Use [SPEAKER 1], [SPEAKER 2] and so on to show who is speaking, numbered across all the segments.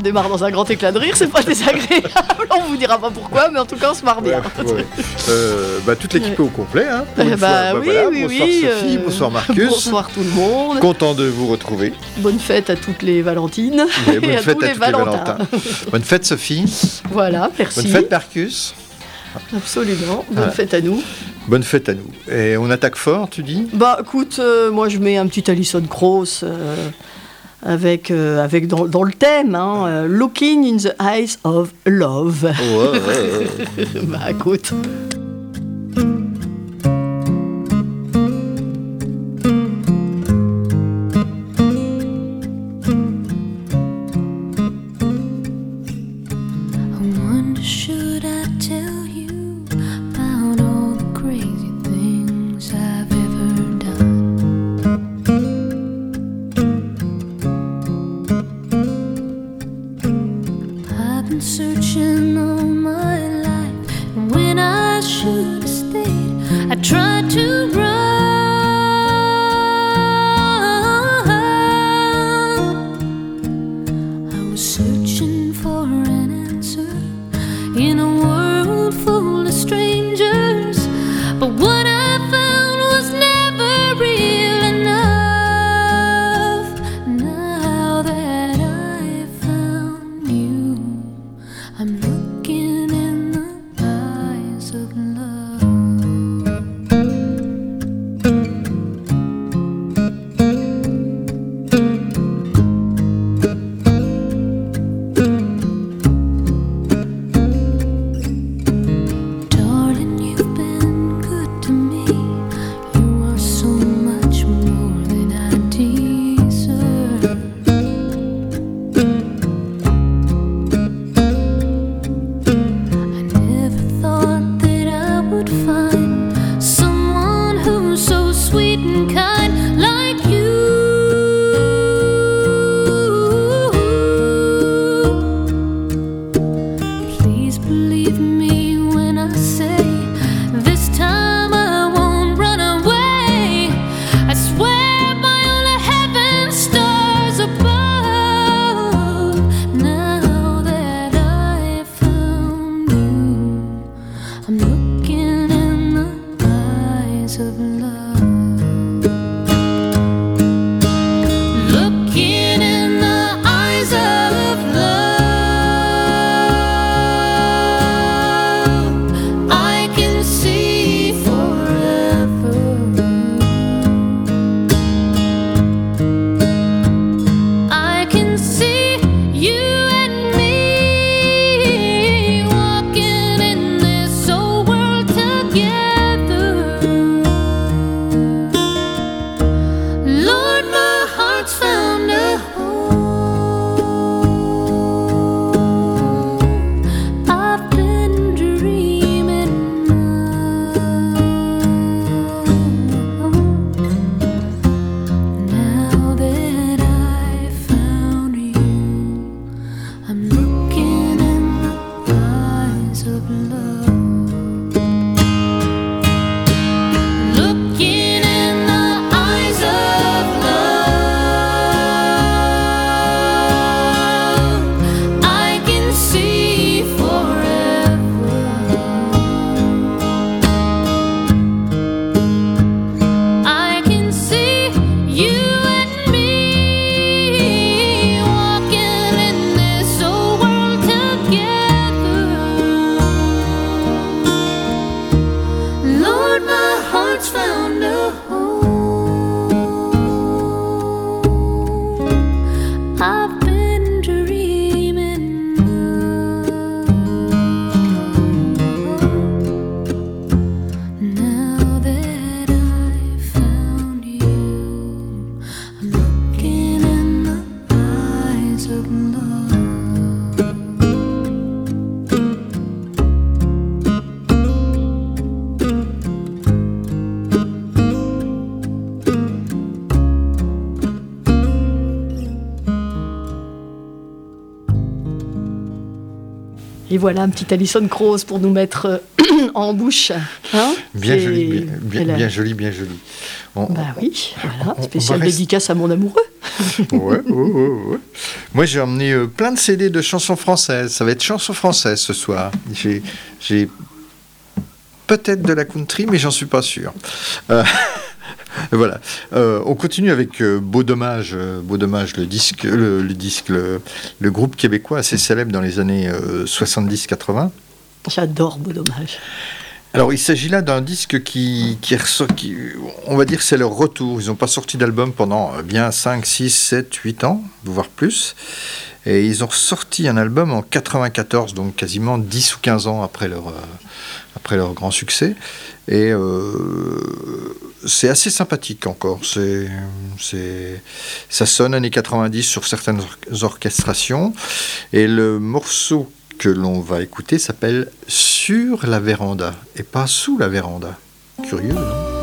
[SPEAKER 1] on démarre dans un grand éclat de rire, c'est pas désagréable. On vous dira pas pourquoi, mais en tout cas, on se marre bien.
[SPEAKER 2] Ouais, ouais. Euh, bah, toute l'équipe est au complet. Hein, pour
[SPEAKER 1] Eh
[SPEAKER 2] une
[SPEAKER 1] bah
[SPEAKER 2] fois. Bah,
[SPEAKER 1] oui,
[SPEAKER 2] voilà.
[SPEAKER 1] oui,
[SPEAKER 2] bonsoir
[SPEAKER 1] oui,
[SPEAKER 2] Sophie,
[SPEAKER 1] euh,
[SPEAKER 2] bonsoir Marcus.
[SPEAKER 1] Bonsoir tout le monde.
[SPEAKER 2] Content de vous retrouver.
[SPEAKER 1] Bonne fête à toutes les Valentines
[SPEAKER 2] Et
[SPEAKER 1] et,
[SPEAKER 2] bonne
[SPEAKER 1] à
[SPEAKER 2] fête
[SPEAKER 1] tous
[SPEAKER 2] à
[SPEAKER 1] les
[SPEAKER 2] tous les
[SPEAKER 1] Valentins.
[SPEAKER 2] Bonne fête Sophie.
[SPEAKER 1] Voilà, merci.
[SPEAKER 2] Bonne fête Marcus.
[SPEAKER 1] Absolument. Bonne
[SPEAKER 2] Ah.
[SPEAKER 1] fête à nous.
[SPEAKER 2] Bonne fête à nous. Et on attaque fort, tu dis?
[SPEAKER 1] Bah écoute, euh, moi je mets un petit Alison Krauss euh, avec, euh, avec dans, dans le thème, hein, euh, Looking in the Eyes of Love. bah écoute. Voilà un petit Alison Krauss pour nous mettre euh, en bouche. Hein
[SPEAKER 2] Bien joli, bien, joli, bien joli. On-
[SPEAKER 1] Bah oui, voilà,
[SPEAKER 2] on-
[SPEAKER 1] dédicace à mon amoureux.
[SPEAKER 3] ouais, ouais, Moi, j'ai emmené euh, plein de CD de chansons françaises. Ça va être chansons françaises ce soir. J'ai peut-être de la country, mais j'en suis pas sûr. Euh, voilà. Euh, on continue avec Beau Dommage. Beau Dommage, le disque, le, disque, le, groupe québécois assez célèbre dans les années 70-80.
[SPEAKER 4] J'adore Beau Dommage.
[SPEAKER 3] Alors, il s'agit là d'un disque qui, qui, qui, on va dire, c'est leur retour. Ils n'ont pas sorti d'album pendant euh, bien 5, 6, 7, 8 ans, voire plus. Et ils ont sorti un album en 94, donc quasiment 10 ou 15 ans après leur, euh, après leur grand succès. Et euh, c'est assez sympathique encore. Ça sonne années 90 sur certaines orchestrations. Et le morceau que l'on va écouter s'appelle Sur la véranda et pas sous la véranda. Curieux, non?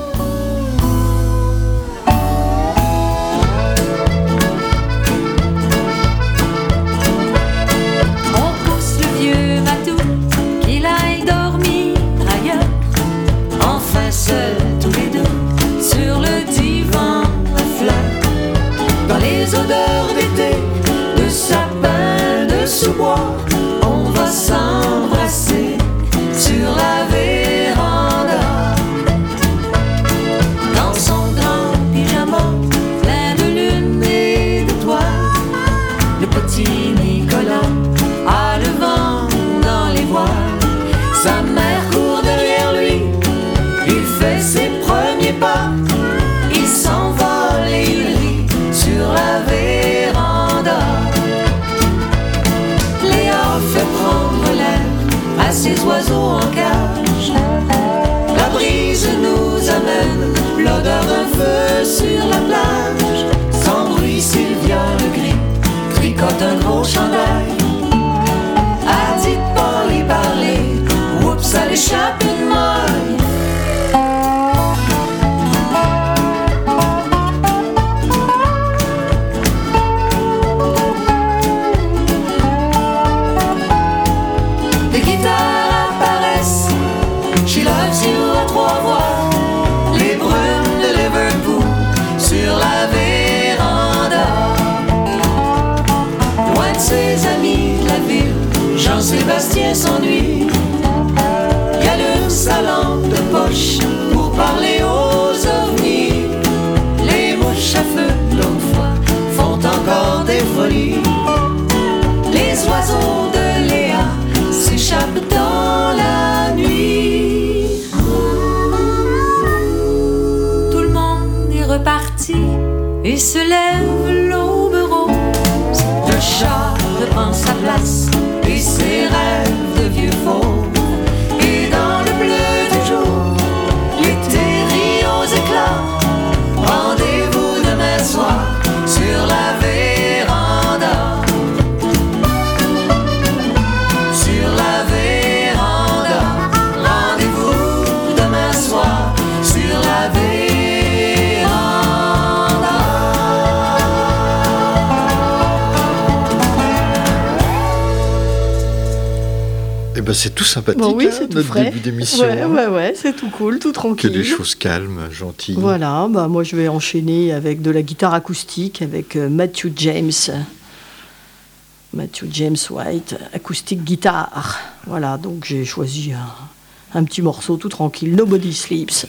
[SPEAKER 3] Tout sympathique, oui, hein, notre début d'émission.
[SPEAKER 4] Ouais, ouais, ouais, c'est tout cool, tout tranquille.
[SPEAKER 3] Que des choses calmes, gentilles.
[SPEAKER 4] Voilà, bah, moi je vais enchaîner avec de la guitare acoustique, avec euh, Matthew James. Matthew James White, acoustique guitare. Voilà, donc j'ai choisi un petit morceau tout tranquille, Nobody Sleeps.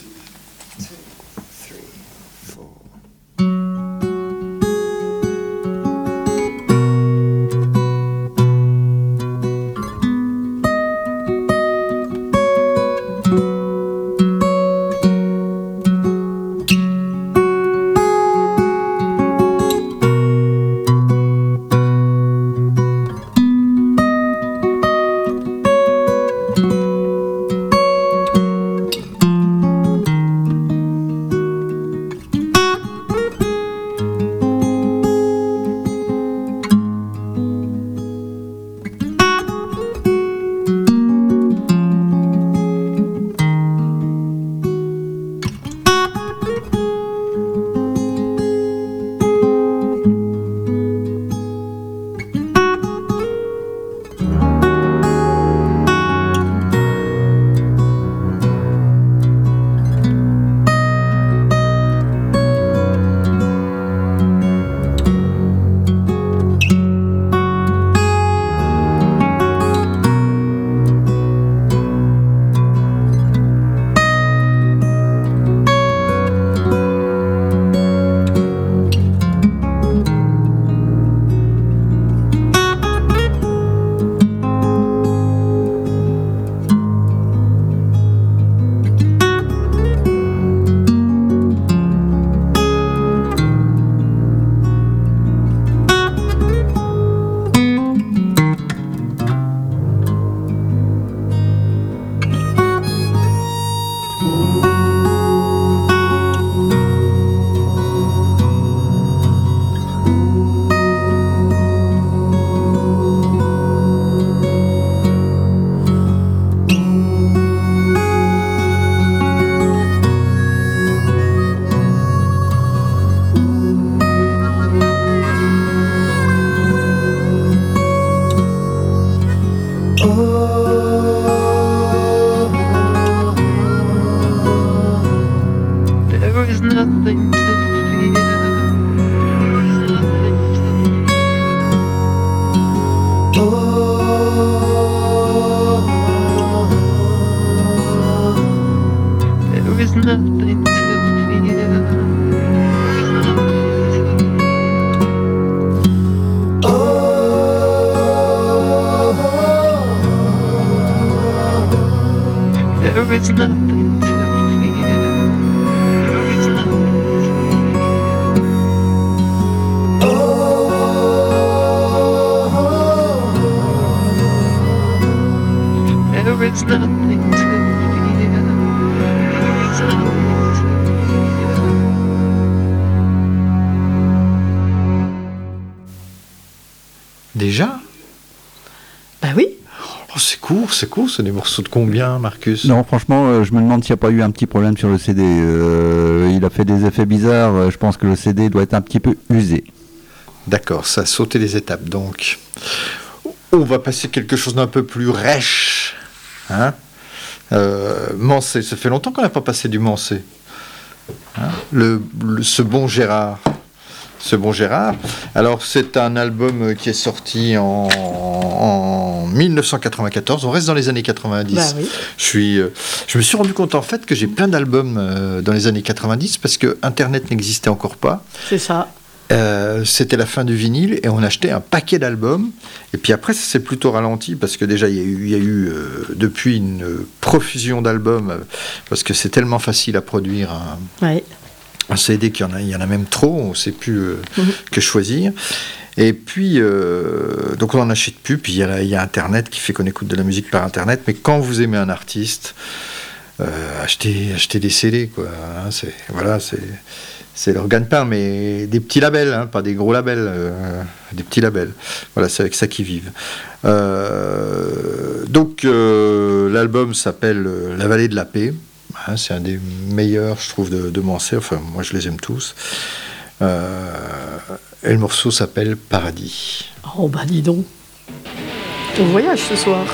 [SPEAKER 2] C'est des morceaux de combien, Marcus?
[SPEAKER 5] Non, franchement, euh, je me demande s'il n'y a pas eu un petit problème sur le CD. Euh, il a fait des effets bizarres. euh, Je pense que le CD doit être un petit peu usé.
[SPEAKER 2] D'accord, ça a sauté les étapes. Donc, on va passer quelque chose d'un peu plus rêche. Hein? Euh, Mancé, ça fait longtemps qu'on n'a pas passé du Mancé. Hein? Le, le- ce bon Gérard. Ce bon Gérard. Alors, c'est un album qui est sorti en, en 1994. On reste dans les années 90.
[SPEAKER 6] Bah oui.
[SPEAKER 2] Je, suis, euh, je me suis rendu compte en fait que j'ai plein d'albums euh, dans les années 90 parce que Internet n'existait encore pas.
[SPEAKER 6] C'est ça.
[SPEAKER 2] Euh, c'était la fin du vinyle et on achetait un paquet d'albums. Et puis après, ça s'est plutôt ralenti parce que déjà, il y a eu, il y a eu, euh, depuis une profusion d'albums euh, parce que c'est tellement facile à produire un,
[SPEAKER 6] Ouais.
[SPEAKER 2] un CD qu'il y en a, il y en a même trop, on ne sait plus
[SPEAKER 6] Mhm.
[SPEAKER 2] que choisir. Et puis, euh, donc on n'en achète plus. Puis il y, y a Internet qui fait qu'on écoute de la musique par Internet. Mais quand vous aimez un artiste, euh, achetez, achetez des CD, quoi. hein, c'est voilà, c'est c'est leur gagne-pain, mais des petits labels, hein, pas des gros labels, euh, des petits labels. Voilà, c'est avec ça qu'ils vivent. Donc l'album s'appelle La Vallée de la Paix. Hein, c'est un des meilleurs, je trouve, de, de. Enfin, moi, je les aime tous. Et le morceau s'appelle Paradis.
[SPEAKER 6] Oh bah dis donc. On voyage ce soir.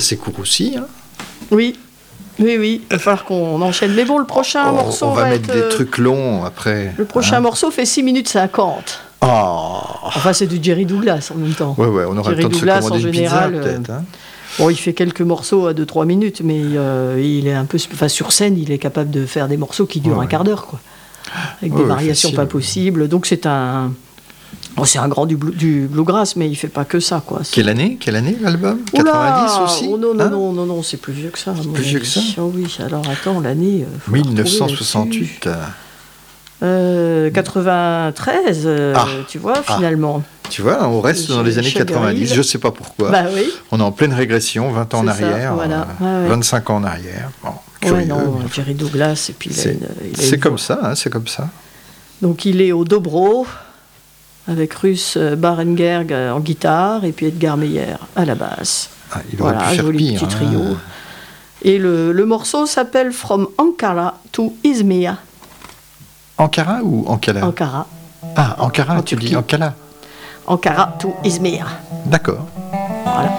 [SPEAKER 7] C'est
[SPEAKER 2] court aussi. Hein.
[SPEAKER 4] Oui, oui, oui. Il va falloir qu'on enchaîne. Mais bon, le prochain
[SPEAKER 2] on,
[SPEAKER 4] morceau
[SPEAKER 2] on va,
[SPEAKER 4] va
[SPEAKER 2] mettre
[SPEAKER 4] être,
[SPEAKER 2] des
[SPEAKER 4] euh,
[SPEAKER 2] trucs longs après.
[SPEAKER 4] Le prochain
[SPEAKER 2] hein.
[SPEAKER 4] morceau fait 6 minutes 50.
[SPEAKER 2] Oh.
[SPEAKER 4] Enfin, c'est du Jerry Douglas en même temps.
[SPEAKER 2] Ouais, ouais, on aura
[SPEAKER 4] Jerry
[SPEAKER 2] le temps de se
[SPEAKER 4] Douglas,
[SPEAKER 2] commander
[SPEAKER 4] en
[SPEAKER 2] une pizza
[SPEAKER 4] général, euh,
[SPEAKER 2] peut-être. hein.
[SPEAKER 4] Bon, il fait quelques morceaux à 2-3 minutes, mais euh, il est un peu. Enfin, sur scène, il est capable de faire des morceaux qui durent
[SPEAKER 2] Ouais,
[SPEAKER 4] un quart d'heure, quoi. Avec des variations
[SPEAKER 2] facile.
[SPEAKER 4] pas possibles. Donc, c'est un. Bon, c'est un grand du, blue- du bluegrass, mais il fait pas que ça, quoi.
[SPEAKER 2] Quelle année? Quelle année l'album?
[SPEAKER 4] Oula
[SPEAKER 2] 90 aussi?
[SPEAKER 4] Oh non, non,
[SPEAKER 2] hein?
[SPEAKER 4] non, non, non, c'est plus vieux que ça.
[SPEAKER 2] Plus vieux que ça?
[SPEAKER 4] Oh oui, alors attends, l'année. euh, faut la retrouver là-dessus.
[SPEAKER 2] 1968. euh,
[SPEAKER 4] Euh, 93, euh,
[SPEAKER 2] Ah.
[SPEAKER 4] tu vois,
[SPEAKER 2] Ah.
[SPEAKER 4] finalement.
[SPEAKER 2] Tu vois, on reste dans les années
[SPEAKER 4] chez
[SPEAKER 2] 90,
[SPEAKER 4] Garil.
[SPEAKER 2] je sais pas pourquoi.
[SPEAKER 4] Bah oui.
[SPEAKER 2] On est en pleine régression, 20 ans en
[SPEAKER 4] ça,
[SPEAKER 2] arrière,
[SPEAKER 4] voilà.
[SPEAKER 2] euh,
[SPEAKER 4] Ouais, ouais.
[SPEAKER 2] 25 ans en arrière. Bon,
[SPEAKER 4] Ouais,
[SPEAKER 2] curieux.
[SPEAKER 4] non, Jerry Douglas, et puis
[SPEAKER 2] C'est comme ça, hein, c'est comme ça.
[SPEAKER 4] Donc il est au dobro, avec Russ euh, Barengerg euh, en guitare, et puis Edgar Meyer à la basse.
[SPEAKER 2] Ah, il
[SPEAKER 4] Voilà, joli
[SPEAKER 2] pire.
[SPEAKER 4] petit
[SPEAKER 2] hein.
[SPEAKER 4] trio. Et le, le morceau s'appelle From Ankara to Izmir.
[SPEAKER 2] Ankara ou Ankara?
[SPEAKER 4] Ankara.
[SPEAKER 2] Ah, Ankara,
[SPEAKER 4] en
[SPEAKER 2] tu dis. Ankara.
[SPEAKER 4] Ankara to Izmir.
[SPEAKER 2] D'accord.
[SPEAKER 4] Voilà.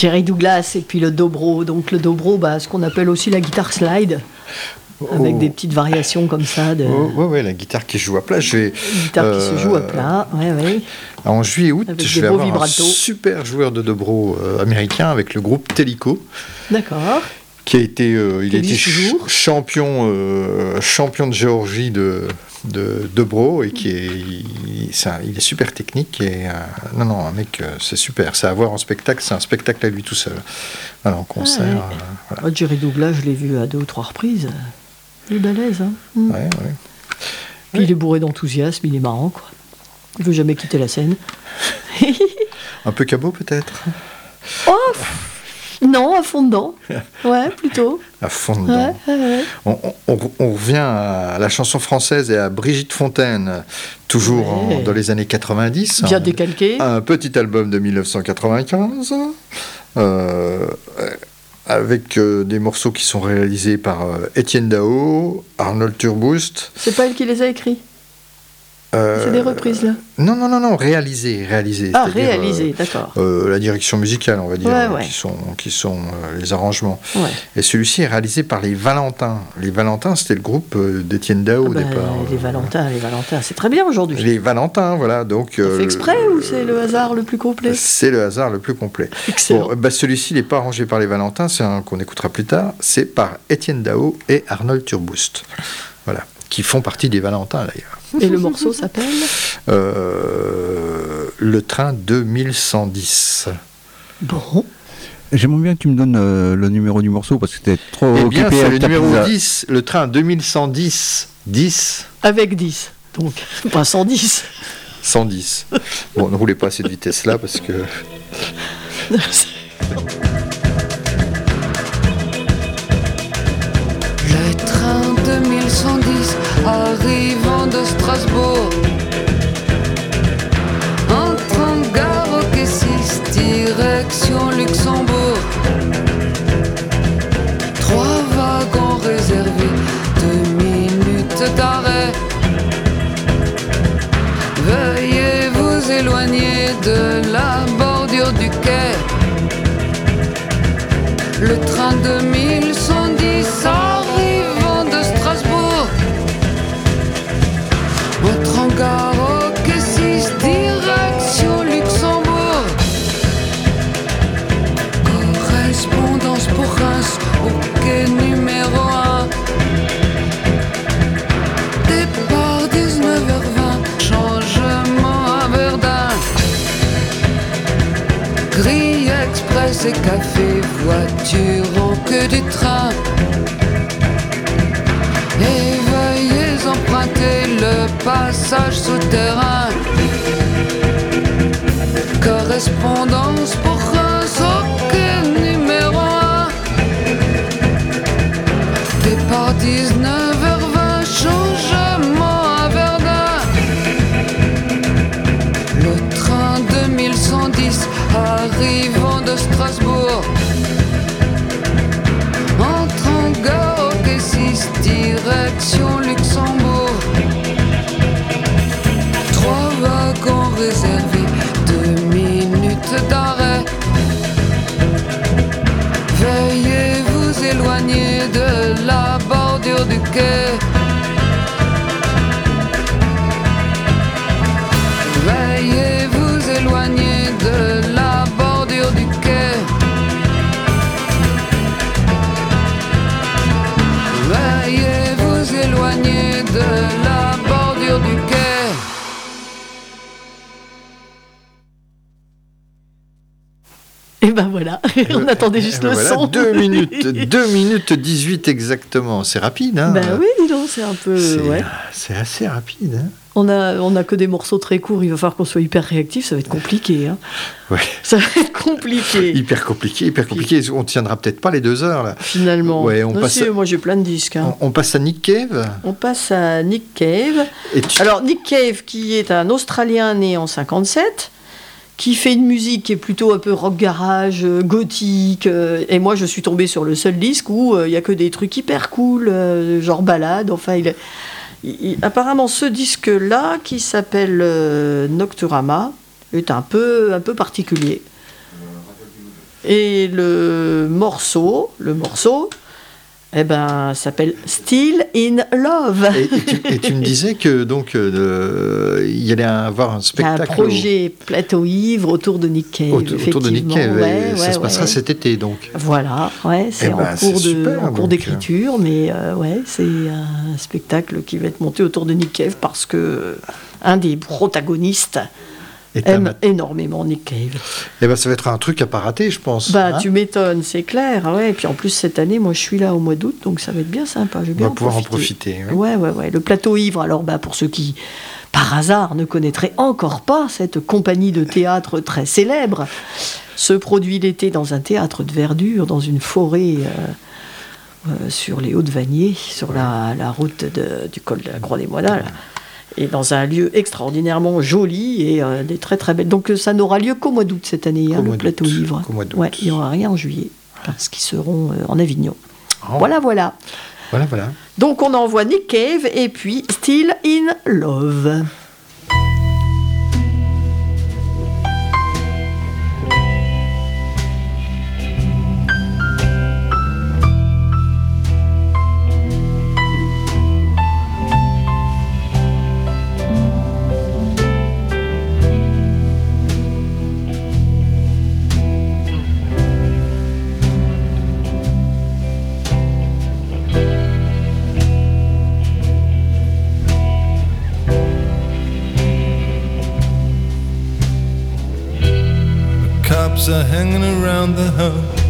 [SPEAKER 4] Jerry Douglas et puis le dobro. Donc le dobro, bah, ce qu'on appelle aussi la guitare slide, avec
[SPEAKER 2] Oh.
[SPEAKER 4] des petites variations comme ça de
[SPEAKER 2] Oh, ouais, ouais, la guitare qui joue à plat. Je vais,
[SPEAKER 4] guitare qui se
[SPEAKER 2] euh,
[SPEAKER 4] joue à plat. Ouais, ouais.
[SPEAKER 2] En juillet-août,
[SPEAKER 4] Avec
[SPEAKER 2] je vais avoir un super joueur de dobro euh, américain avec le groupe Teleco.
[SPEAKER 4] D'accord.
[SPEAKER 2] qui a été, euh, il a été ch- euh, champion de Géorgie de, de, de Bro et qui est, il, est super technique et euh, non non un mec euh, c'est super, c'est à voir en spectacle, c'est un spectacle à lui tout seul. Voilà, en concert,
[SPEAKER 4] ouais.
[SPEAKER 2] euh, voilà.
[SPEAKER 4] Moi, Jerry Douglas, je l'ai vu à deux ou trois reprises. Il est balèze. Hein. Mm.
[SPEAKER 2] Ouais, ouais.
[SPEAKER 4] Puis il est bourré d'enthousiasme, il est marrant, quoi. Il veut jamais quitter la scène.
[SPEAKER 2] Un peu cabot peut-être,
[SPEAKER 4] Oh Non, à fond dedans. Ouais, plutôt.
[SPEAKER 2] à fond
[SPEAKER 4] Ouais,
[SPEAKER 2] dedans.
[SPEAKER 4] ouais, ouais.
[SPEAKER 2] On, on- on revient à la chanson française et à Brigitte Fontaine, toujours en- dans les années 90.
[SPEAKER 4] Bien décalqué.
[SPEAKER 2] un petit album de 1995 euh, avec euh, des morceaux qui sont réalisés par euh, Étienne Dao, Arnold Turboust.
[SPEAKER 4] C'est pas elle qui les a écrits?
[SPEAKER 2] Euh,
[SPEAKER 4] C'est des reprises, là.
[SPEAKER 2] Non, non, non, non, réalisés, réalisés.
[SPEAKER 4] Ah,
[SPEAKER 2] c'est-à-dire,
[SPEAKER 4] réalisés, d'accord.
[SPEAKER 2] euh, euh, la direction musicale, on va dire,
[SPEAKER 4] Ouais,
[SPEAKER 2] euh,
[SPEAKER 4] ouais.
[SPEAKER 2] qui sont, qui sont euh, les arrangements.
[SPEAKER 4] Ouais.
[SPEAKER 2] Et celui-ci est réalisé par les Valentins. Les Valentins, c'était le groupe euh, d'Étienne Dao
[SPEAKER 4] Ah
[SPEAKER 2] au
[SPEAKER 4] bah,
[SPEAKER 2] départ.
[SPEAKER 4] les Valentins, les Valentins, c'est très bien aujourd'hui.
[SPEAKER 2] Les Valentins, voilà. Donc, euh,
[SPEAKER 4] fait exprès ou c'est le hasard le plus complet?
[SPEAKER 2] C'est le hasard le plus complet.
[SPEAKER 4] Excellent.
[SPEAKER 2] Bon, bah, celui-ci n'est pas arrangé par les Valentins, c'est un qu'on écoutera plus tard. C'est par Étienne Dao et Arnold Turboust. Voilà. Qui font partie des Valentins d'ailleurs.
[SPEAKER 4] Et le morceau s'appelle
[SPEAKER 2] Euh, le train 2110.
[SPEAKER 4] Bon.
[SPEAKER 5] J'aimerais bien que tu me donnes euh, le numéro du morceau parce que t'es trop
[SPEAKER 2] Eh
[SPEAKER 5] occupé
[SPEAKER 2] bien, le numéro
[SPEAKER 5] pizza.
[SPEAKER 2] 10, le train 2110. 10,
[SPEAKER 4] Avec 10. Donc, pas 110.
[SPEAKER 2] 110. Bon, ne roulez pas à cette vitesse-là parce que.
[SPEAKER 8] Le train 2110 arrivant de Strasbourg. Un tram gare au Kessis, direction Luxembourg. Trois wagons réservés, deux minutes d'arrêt. Veuillez vous éloigner de la bordure du quai. Le train de express et café, voiture en queue du train. Et veuillez emprunter le passage souterrain. Correspondance pour Reims au quai numéro 1. Départ 19h20, changement à Verdun. Le train 2110 arrivant de Strasbourg. Entre en gare au 6 direction Luxembourg. Trois wagons réservés, deux minutes d'arrêt. Veuillez vous éloigner de la bordure du quai
[SPEAKER 4] Et ben voilà, on attendait juste
[SPEAKER 2] Eh ben
[SPEAKER 4] le
[SPEAKER 2] voilà,
[SPEAKER 4] son.
[SPEAKER 2] 2 minutes, 2 minutes 18 exactement. C'est rapide, hein
[SPEAKER 4] Ben oui, dis donc, c'est un peu.
[SPEAKER 2] C'est
[SPEAKER 4] Ouais.
[SPEAKER 2] assez rapide, hein
[SPEAKER 4] On a, on a que des morceaux très courts, il va falloir qu'on soit hyper réactif, ça va être compliqué. Hein.
[SPEAKER 2] Ouais.
[SPEAKER 4] Ça va être compliqué,
[SPEAKER 2] Hyper compliqué, hyper compliqué. On tiendra peut-être pas les deux heures, là.
[SPEAKER 4] finalement.
[SPEAKER 2] Ouais, on passe
[SPEAKER 4] si,
[SPEAKER 2] à-
[SPEAKER 4] Moi j'ai plein de disques. hein.
[SPEAKER 2] On, on passe à Nick Cave.
[SPEAKER 4] On passe à Nick Cave.
[SPEAKER 2] Et tu-
[SPEAKER 4] Alors Nick Cave, qui est un Australien né en 57, qui fait une musique qui est plutôt un peu rock garage, euh, gothique. euh, et moi, je suis tombée sur le seul disque où euh, il y a que des trucs hyper cool, genre balade. Enfin, il, apparemment, ce disque-là, qui s'appelle Nocturama, est un peu, un peu particulier. Et le morceau, le morceau, eh ben, s'appelle Still in Love.
[SPEAKER 2] Et, et tu, et tu me disais que donc euh, il y allait avoir un
[SPEAKER 4] a un
[SPEAKER 2] spectacle
[SPEAKER 4] projet plateau ivre autour de Nick Cave.
[SPEAKER 2] au- autour, de Nick. Cave.
[SPEAKER 4] Ouais,
[SPEAKER 2] ça
[SPEAKER 4] ouais,
[SPEAKER 2] se passera cet été donc.
[SPEAKER 4] Voilà, ouais, c'est
[SPEAKER 2] Eh ben,
[SPEAKER 4] en cours
[SPEAKER 2] donc.
[SPEAKER 4] d'écriture, mais euh, ouais, c'est un spectacle qui va être monté autour de Nick Cave parce que un des protagonistes aime énormément Nick Cave.
[SPEAKER 2] Eh ben, ça va être un truc à pas rater, je pense.
[SPEAKER 4] Bah,
[SPEAKER 2] hein.
[SPEAKER 4] tu m'étonnes, c'est clair. Ouais. Et puis en plus, cette année, moi, je suis là au mois d'août, donc ça va être bien sympa. Je vais
[SPEAKER 2] On
[SPEAKER 4] bien
[SPEAKER 2] va pouvoir en profiter. oui.
[SPEAKER 4] Ouais, ouais, ouais. Le plateau ivre, alors bah, pour ceux qui, par hasard, ne connaîtraient encore pas cette compagnie de théâtre très célèbre, se produit l'été dans un théâtre de verdure, dans une forêt euh, euh, sur les Hauts-de-Vanier, sur la, la route de- du col de la Croix des Moines. Et dans un lieu extraordinairement joli et euh, des très très belles. Donc euh, ça n'aura lieu qu'au mois d'août cette année, hein, le plateau
[SPEAKER 2] d'août.
[SPEAKER 4] ivre.
[SPEAKER 2] Qu'au mois d'août.
[SPEAKER 4] Ouais, il n'y aura rien en juillet, parce qu'ils seront euh, en Avignon.
[SPEAKER 2] Oh.
[SPEAKER 4] Voilà, voilà.
[SPEAKER 2] Voilà, voilà.
[SPEAKER 4] Donc on envoie Nick Cave et puis Still in Love.
[SPEAKER 9] Are hanging around the house.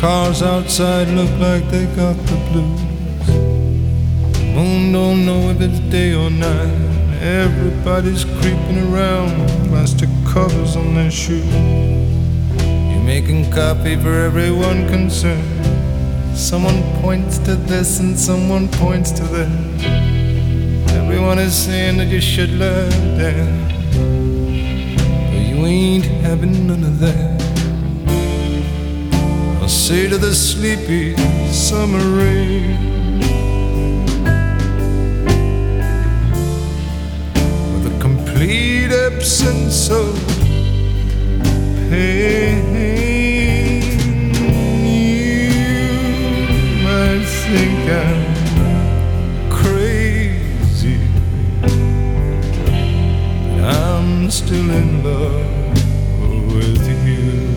[SPEAKER 9] Cars outside look like they got the blues. Moon don't know if it's day or night. Everybody's creeping around, plastic covers on their shoes. You're making coffee for everyone concerned. Someone points to this and someone points to that. Everyone is saying that you should let down. Ain't having none of that. I'll say to the sleepy summer rain. With a complete absence of pain, you might think I'm crazy. I'm still in love with you.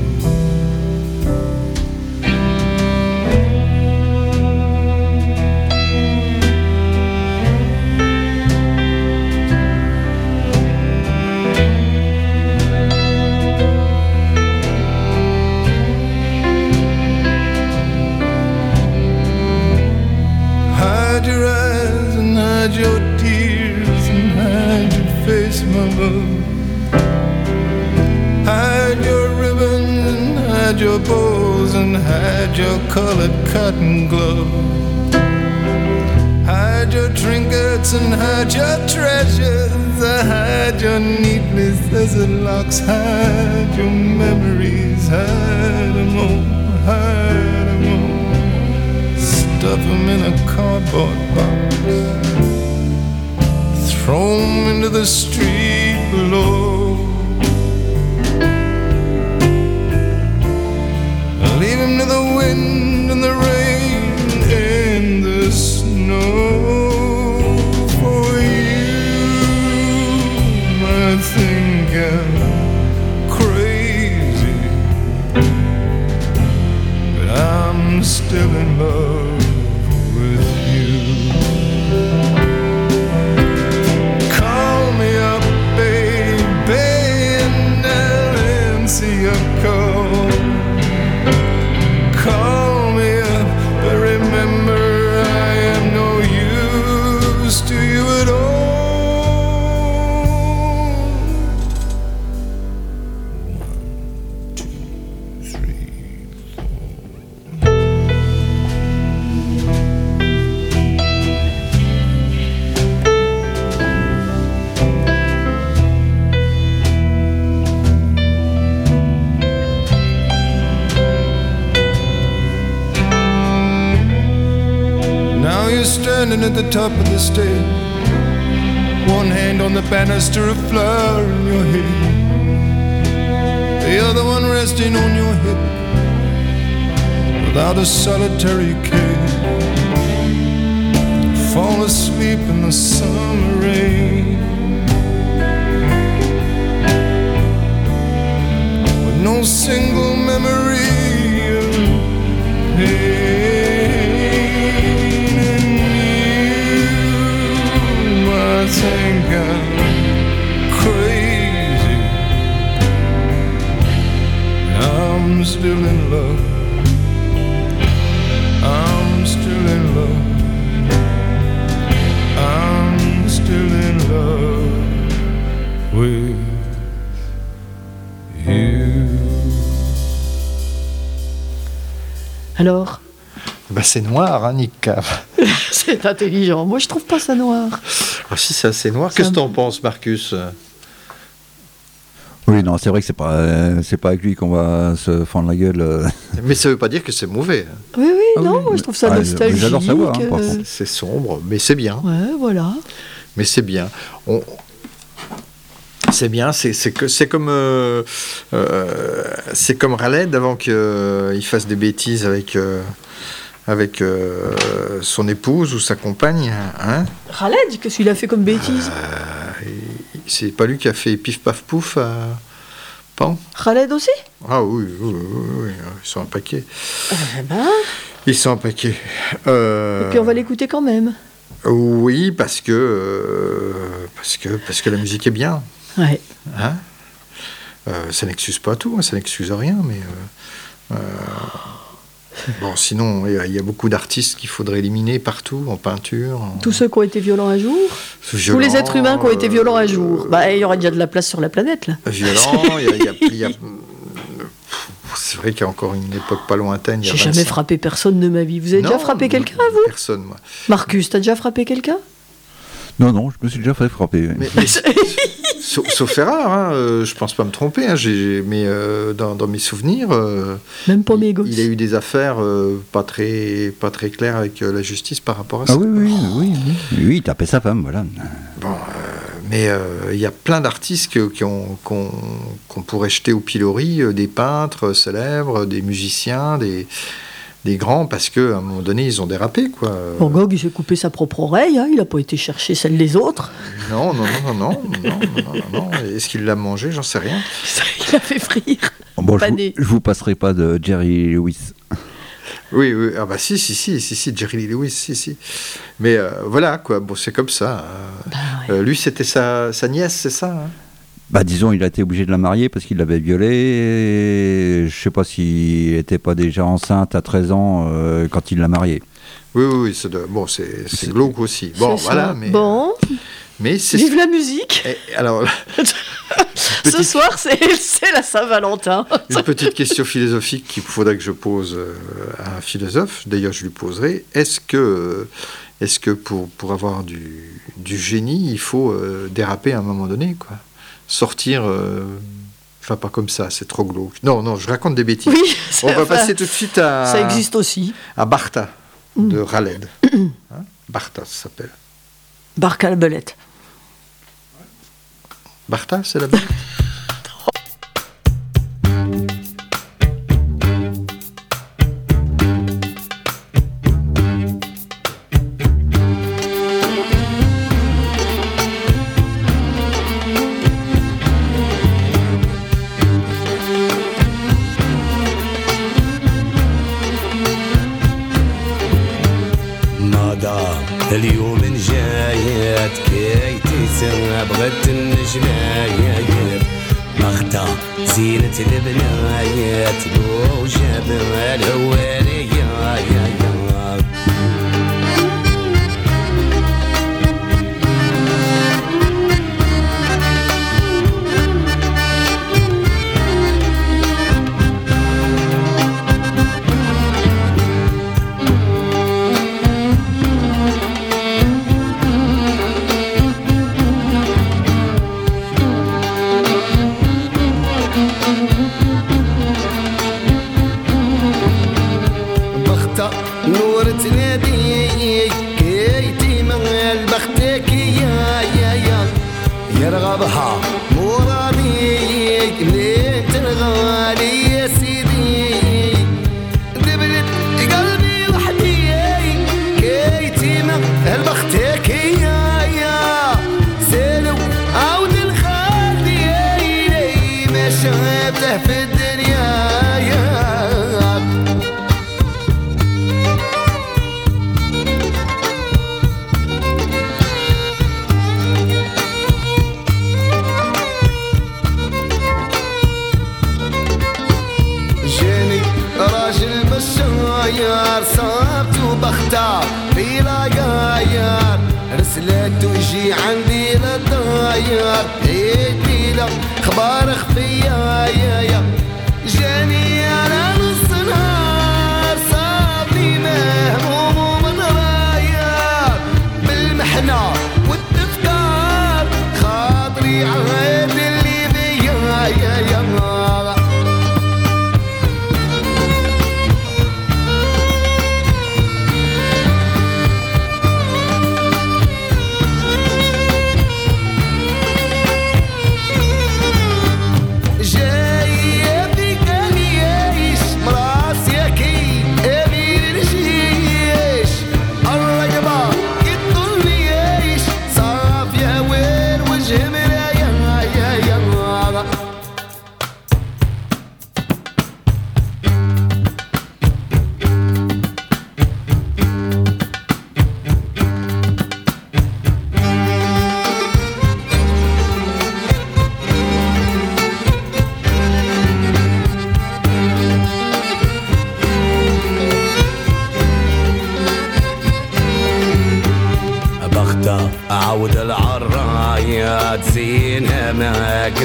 [SPEAKER 9] Your tears and hide your face, my love. Hide your ribbons and hide your bows and hide your colored cotton gloves. Hide your trinkets and hide your treasures. Hide your neatly scissored locks. Hide your memories. Hide them all. Hide them all. Stuff them in a cardboard box. Throw them into the street below. Still in love standing at the top of the stage, one hand on the banister, a flower in your hand, the other one resting on your hip without a solitary care. Fall asleep in the summer rain with no single memory of pain.
[SPEAKER 4] Alors
[SPEAKER 2] Bah, c'est noir, hein, Nick Cave.
[SPEAKER 4] C'est intelligent. Moi, je trouve pas ça noir.
[SPEAKER 2] Ah, si, c'est assez noir. Qu'est-ce
[SPEAKER 4] un
[SPEAKER 2] que t'en penses, Marcus?
[SPEAKER 5] Oui, non, c'est vrai que c'est pas, euh, c'est pas avec lui qu'on va se fendre la gueule. euh.
[SPEAKER 2] Mais ça veut pas dire que c'est mauvais. hein.
[SPEAKER 4] Oui, oui,
[SPEAKER 5] Ah
[SPEAKER 4] non,
[SPEAKER 5] oui,
[SPEAKER 4] moi,
[SPEAKER 5] oui.
[SPEAKER 4] je trouve ça
[SPEAKER 5] Ah,
[SPEAKER 4] nostalgique.
[SPEAKER 5] j'adore sa voix, hein, par
[SPEAKER 4] euh,
[SPEAKER 5] contre.
[SPEAKER 2] C'est sombre, mais c'est bien.
[SPEAKER 4] Ouais, voilà.
[SPEAKER 2] Mais c'est bien. On- C'est bien, c'est c'est que c'est comme euh, euh, c'est comme Raled avant qu'il fasse des bêtises avec euh, avec euh, son épouse ou sa compagne. Hein
[SPEAKER 4] Khaled, qu'est-ce qu'il a fait comme bêtise?
[SPEAKER 2] C'est pas lui qui a fait pif paf pouf à Pan?
[SPEAKER 4] Khaled aussi?
[SPEAKER 2] Ah oui, oui, oui, oui, oui, ils sont un paquet.
[SPEAKER 4] Eh ben,
[SPEAKER 2] Ils sont un paquet. Euh,
[SPEAKER 4] Et puis on va l'écouter quand même.
[SPEAKER 2] Oui, parce que euh, parce que parce que la musique est bien.
[SPEAKER 4] Ouais.
[SPEAKER 2] Hein? Euh, ça n'excuse pas tout, hein, ça n'excuse rien, mais euh, euh, bon, sinon il y a- il y, a beaucoup d'artistes qu'il faudrait éliminer partout en peinture. en-
[SPEAKER 4] Tous ceux qui ont été violents un jour,
[SPEAKER 2] violent,
[SPEAKER 4] tous les êtres humains qui ont été violents un
[SPEAKER 2] euh,
[SPEAKER 4] jour. Bah, il y aura déjà de la place sur la planète là.
[SPEAKER 2] Violent, il y a- il y a- il y a- c'est vrai qu'il y a encore une époque pas lointaine.
[SPEAKER 4] J'ai jamais
[SPEAKER 2] 25
[SPEAKER 4] frappé personne de ma vie. Vous avez déjà frappé quelqu'un,
[SPEAKER 2] non,
[SPEAKER 4] vous?
[SPEAKER 2] Personne, moi.
[SPEAKER 4] Marcus, t'as déjà frappé quelqu'un?
[SPEAKER 5] Non, non, je me suis déjà fait frapper.
[SPEAKER 2] Mais- mais- sauf, erreur, hein, euh, je pense pas me tromper, hein, mais euh, dans, dans mes souvenirs, euh,
[SPEAKER 4] Même pas mes
[SPEAKER 2] il, a eu des affaires euh, pas, très, pas très claires avec la justice par rapport à ça.
[SPEAKER 5] Ah oui, oui, oui, oui. Oui, il tapait sa femme, voilà.
[SPEAKER 2] Bon, mais il y a plein d'artistes qui qu'on pourrait jeter au pilori, des peintres célèbres, des musiciens, des, des grands parce qu'à un moment donné, ils ont dérapé. Quoi.
[SPEAKER 4] Van Gogh, il s'est coupé sa propre oreille, hein, il n'a pas été chercher celle des autres.
[SPEAKER 2] Non, non, non, non, non, non, non, Est-ce qu'il l'a mangé? J'en sais rien.
[SPEAKER 4] il a fait frire.
[SPEAKER 5] Oh, bon, je, vous, je vous passerai pas de Jerry Lewis.
[SPEAKER 2] Oui, oui, ah bah si, si, si, si, si, Jerry Lewis, si, si. Mais euh, voilà, quoi, bon, c'est comme ça. Hein.
[SPEAKER 4] Bah, ouais.
[SPEAKER 2] euh, lui, c'était sa, sa nièce, c'est ça hein?
[SPEAKER 5] Bah, disons, il a été obligé de la marier parce qu'il l'avait violée. et Je sais pas s'il était pas déjà enceinte à 13 ans euh, quand il l'a mariée.
[SPEAKER 2] Oui, oui, oui, c'est de- bon, c'est c'est glauque aussi. Bon, voilà,
[SPEAKER 4] ça.
[SPEAKER 2] mais,
[SPEAKER 4] Bon,
[SPEAKER 2] mais c'est...
[SPEAKER 4] vive la musique
[SPEAKER 2] Eh, alors,
[SPEAKER 4] Ce soir, c'est c'est la Saint-Valentin.
[SPEAKER 2] une petite question philosophique qu'il faudrait que je pose euh, à un philosophe, d'ailleurs je lui poserai, est-ce que, est que pour, pour avoir du, du génie, il faut euh, déraper à un moment donné, quoi? Sortir... euh, Enfin, pas comme ça, c'est trop glauque. Non, non, je raconte des bêtises.
[SPEAKER 4] Oui,
[SPEAKER 2] On va
[SPEAKER 4] enfin,
[SPEAKER 2] passer tout de suite à,
[SPEAKER 4] Ça existe aussi.
[SPEAKER 2] à Bartha de Raled. Hein Bartha, ça s'appelle.
[SPEAKER 4] Barca la belette.
[SPEAKER 2] Bartha, c'est la bête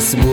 [SPEAKER 10] this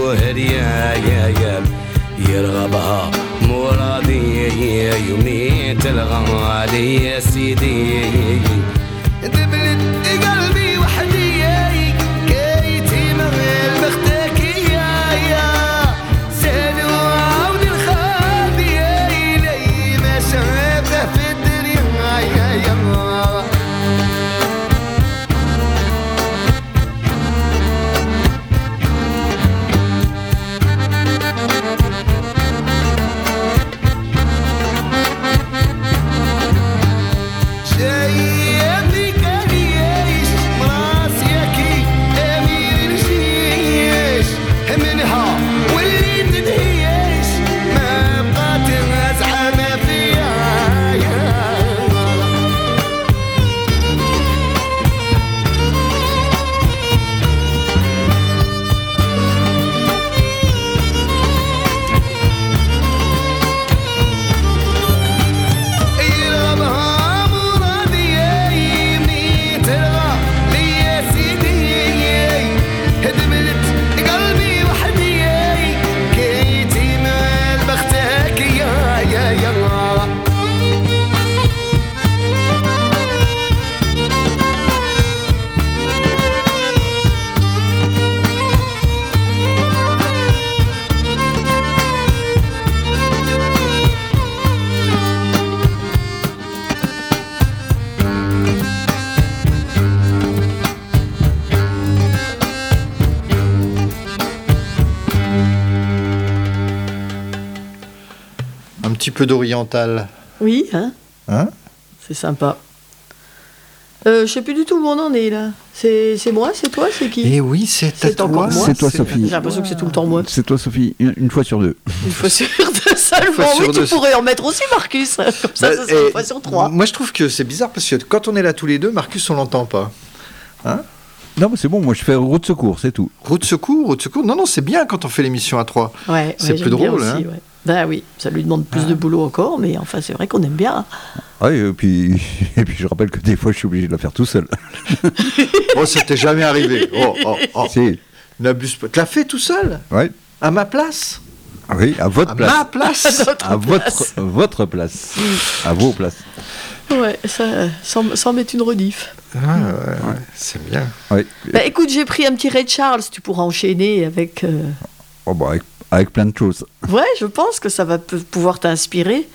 [SPEAKER 10] peu d'oriental.
[SPEAKER 4] Oui, hein
[SPEAKER 10] Hein
[SPEAKER 4] C'est sympa. Euh, je sais plus du tout où on en est là. C'est c'est moi, c'est toi, c'est qui
[SPEAKER 10] Eh oui, c'est à
[SPEAKER 4] C'est
[SPEAKER 10] toi.
[SPEAKER 4] encore moi.
[SPEAKER 5] C'est toi, Sophie.
[SPEAKER 4] J'ai l'impression que c'est tout le temps moi.
[SPEAKER 5] C'est toi, Sophie, une, une fois sur deux.
[SPEAKER 4] Une fois sur deux seulement.
[SPEAKER 10] fois sur
[SPEAKER 4] oui,
[SPEAKER 10] deux.
[SPEAKER 4] tu pourrais en mettre aussi, Marcus. Comme ça,
[SPEAKER 10] Bah,
[SPEAKER 4] ça serait
[SPEAKER 10] eh,
[SPEAKER 4] une fois sur trois.
[SPEAKER 10] Moi, je trouve que c'est bizarre parce que quand on est là tous les deux, Marcus, on l'entend pas.
[SPEAKER 5] Non, mais c'est bon, moi je fais route de secours, c'est tout.
[SPEAKER 10] Route secours, route secours. Non, non, c'est bien quand on fait l'émission à trois.
[SPEAKER 4] Ouais,
[SPEAKER 10] c'est
[SPEAKER 4] ouais,
[SPEAKER 10] plus
[SPEAKER 4] j'aime bien
[SPEAKER 10] drôle,
[SPEAKER 4] aussi,
[SPEAKER 10] hein.
[SPEAKER 4] ouais. Ben oui, ça lui demande plus de boulot encore, mais enfin, c'est vrai qu'on aime bien.
[SPEAKER 5] Ouais, et puis, et puis je rappelle que des fois je suis obligé de la faire tout seul.
[SPEAKER 10] Oh, ça t'est jamais arrivé. Oh, oh, oh.
[SPEAKER 5] Si.
[SPEAKER 10] N'abuse pas. Tu l'as fait tout seul
[SPEAKER 5] Ouais.
[SPEAKER 10] À ma place
[SPEAKER 5] Ah Oui, à votre
[SPEAKER 10] À
[SPEAKER 5] place.
[SPEAKER 10] ma place
[SPEAKER 5] À votre, votre place. À vos places.
[SPEAKER 4] Ouais, ça, sans, sans mettre une rediff.
[SPEAKER 10] Ah, ouais, ouais, C'est bien.
[SPEAKER 5] Ouais.
[SPEAKER 4] Bah écoute, j'ai pris un petit Ray Charles, tu pourras enchaîner avec. euh,
[SPEAKER 5] Oh, bah, avec, avec plein de choses.
[SPEAKER 4] Ouais, je pense que ça va pouvoir t'inspirer.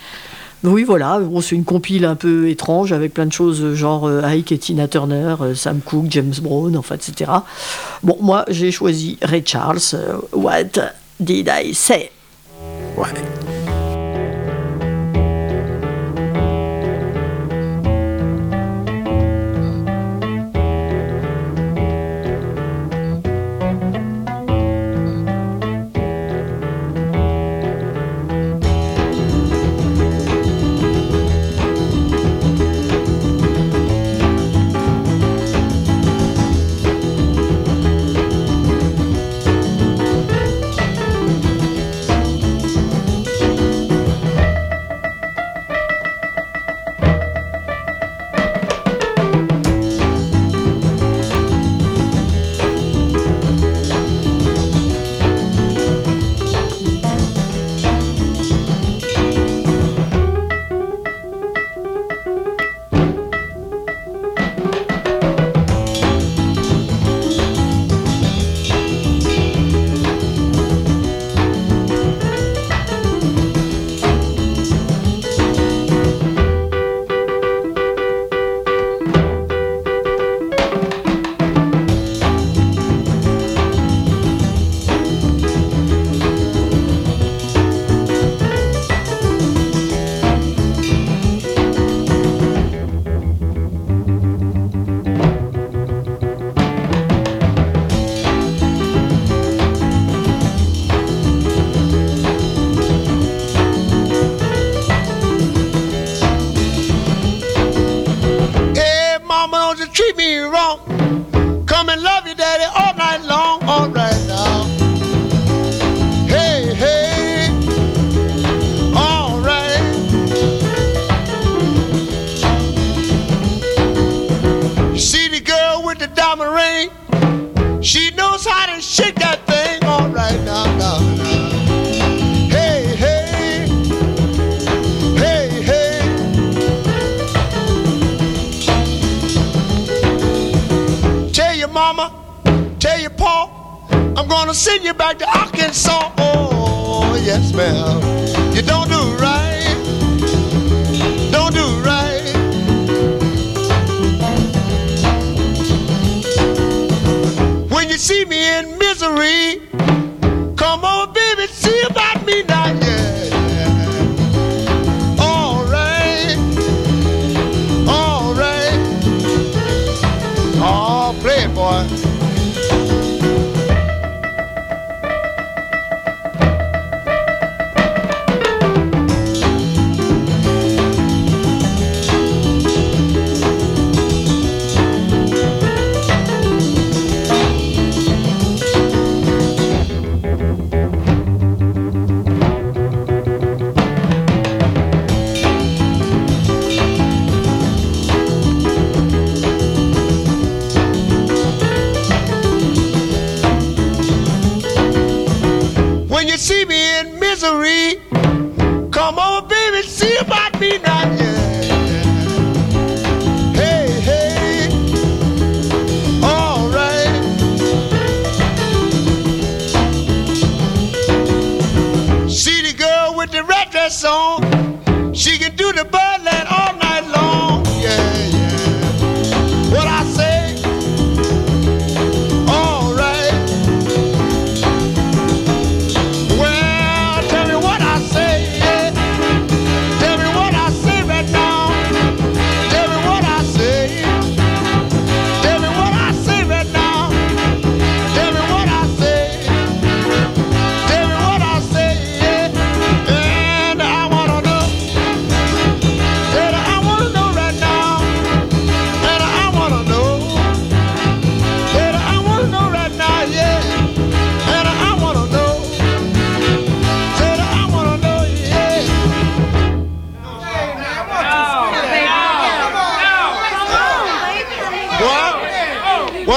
[SPEAKER 4] Oui, voilà, bon, c'est une compile un peu étrange avec plein de choses euh, genre euh, Ike et Tina Turner, euh, Sam Cooke, James Brown, enfin, etc. Bon, moi, j'ai choisi Ray Charles, What Did I Say?
[SPEAKER 10] Ouais.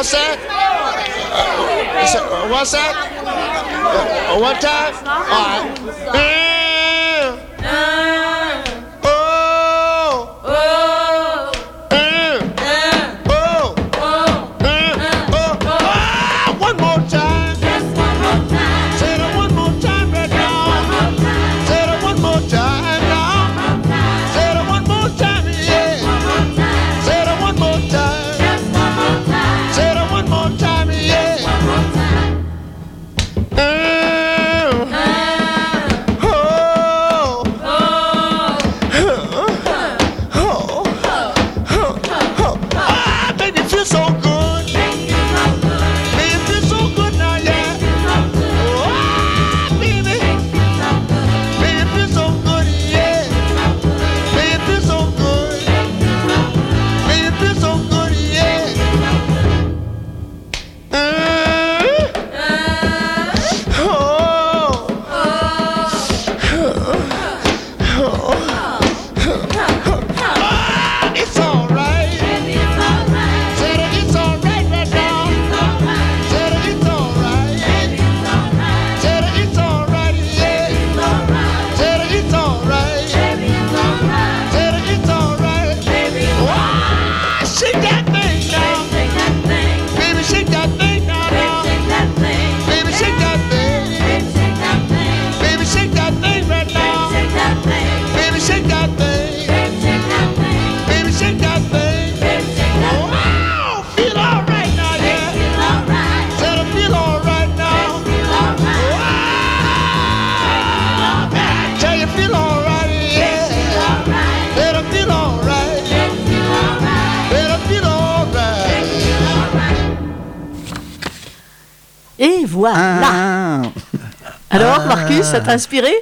[SPEAKER 11] What's that? Uh, what's that? Uh, one time? All right.
[SPEAKER 4] ça t'a ah. inspiré?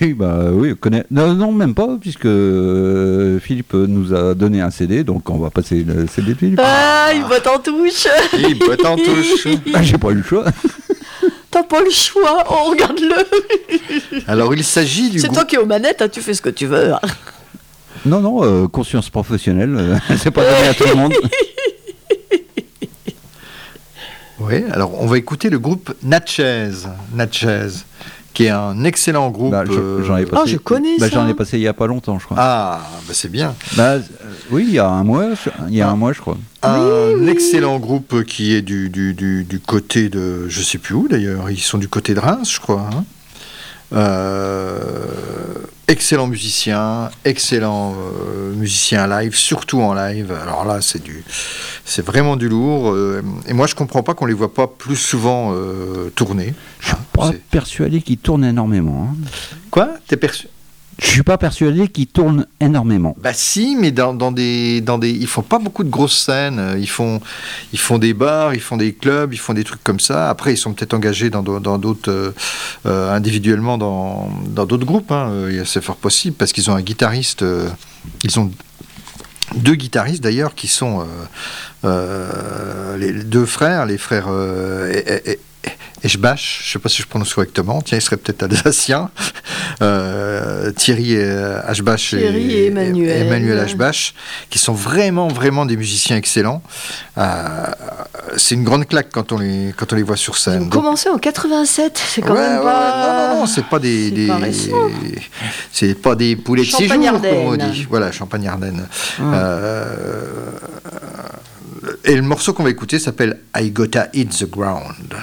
[SPEAKER 5] Oui, bah oui, connaît. Non, non, même pas, puisque euh, Philippe nous a donné un CD, donc on va passer le CD de Philippe.
[SPEAKER 4] Ah, il botte en touche
[SPEAKER 2] Il botte en touche
[SPEAKER 5] ah, J'ai pas eu le choix
[SPEAKER 4] T'as pas le choix, oh, regarde-le
[SPEAKER 2] Alors il s'agit du.
[SPEAKER 4] C'est toi qui es aux manettes, hein, tu fais ce que tu veux.
[SPEAKER 5] Non, non, euh, conscience professionnelle, euh, c'est pas donné à tout le monde.
[SPEAKER 2] oui, alors on va écouter le groupe Natchez. Natchez qui est un excellent groupe.
[SPEAKER 5] Bah, je-
[SPEAKER 2] euh,
[SPEAKER 5] J'en ai passé.
[SPEAKER 4] Ah, je connais
[SPEAKER 5] bah,
[SPEAKER 4] ça.
[SPEAKER 5] J'en ai passé il y a pas longtemps, je crois.
[SPEAKER 2] Ah, bah c'est bien.
[SPEAKER 5] Bah, euh, oui, il y a un mois, je- il y a
[SPEAKER 2] Ah.
[SPEAKER 5] un mois, je crois.
[SPEAKER 2] Un excellent groupe qui est du, du, du, du côté de. Je sais plus où d'ailleurs. Ils sont du côté de Reims, je crois. hein. Euh, excellent musicien, excellent euh, musicien live, surtout en live. Alors là, c'est du, c'est vraiment du lourd. euh, et moi, je comprends pas qu'on les voit pas plus souvent euh, tourner. hein.
[SPEAKER 5] Pas
[SPEAKER 2] C'est-
[SPEAKER 5] persuadé qu'il tourne énormément. hein.
[SPEAKER 2] Quoi? T'es perçu
[SPEAKER 5] Je suis pas persuadé qu'il tourne énormément.
[SPEAKER 2] Bah si, mais dans, dans des dans des ils font pas beaucoup de grosses scènes. Ils font ils font des bars, ils font des clubs, ils font des trucs comme ça. Après, ils sont peut-être engagés dans d'au- dans d'autres euh, euh, individuellement dans d'autres groupes. Hein. C'est fort possible parce qu'ils ont un guitariste. euh, ils ont deux guitaristes d'ailleurs qui sont les deux frères, les frères euh, E- E- E- Eschbach, je sais pas si je prononce correctement, tiens, il serait peut-être alsacien, Thierry euh, Eschbach
[SPEAKER 4] Thierry et Emmanuel.
[SPEAKER 2] Emmanuel Eschbach, qui sont vraiment, vraiment des musiciens excellents. Euh, c'est une grande claque quand on les, quand on les voit sur
[SPEAKER 4] Ils
[SPEAKER 2] scène.
[SPEAKER 4] ont
[SPEAKER 2] Donc,
[SPEAKER 4] commencé en 87, c'est quand
[SPEAKER 2] Ouais,
[SPEAKER 4] même
[SPEAKER 2] ouais,
[SPEAKER 4] pas.
[SPEAKER 2] non, non, non, c'est pas des,
[SPEAKER 4] c'est
[SPEAKER 2] des-
[SPEAKER 4] pas récent.
[SPEAKER 2] c'est pas des poulets de séjour, comme on dit. Voilà, Champagne-Ardenne. Euh, et le morceau qu'on va écouter s'appelle I Gotta Hit the Ground.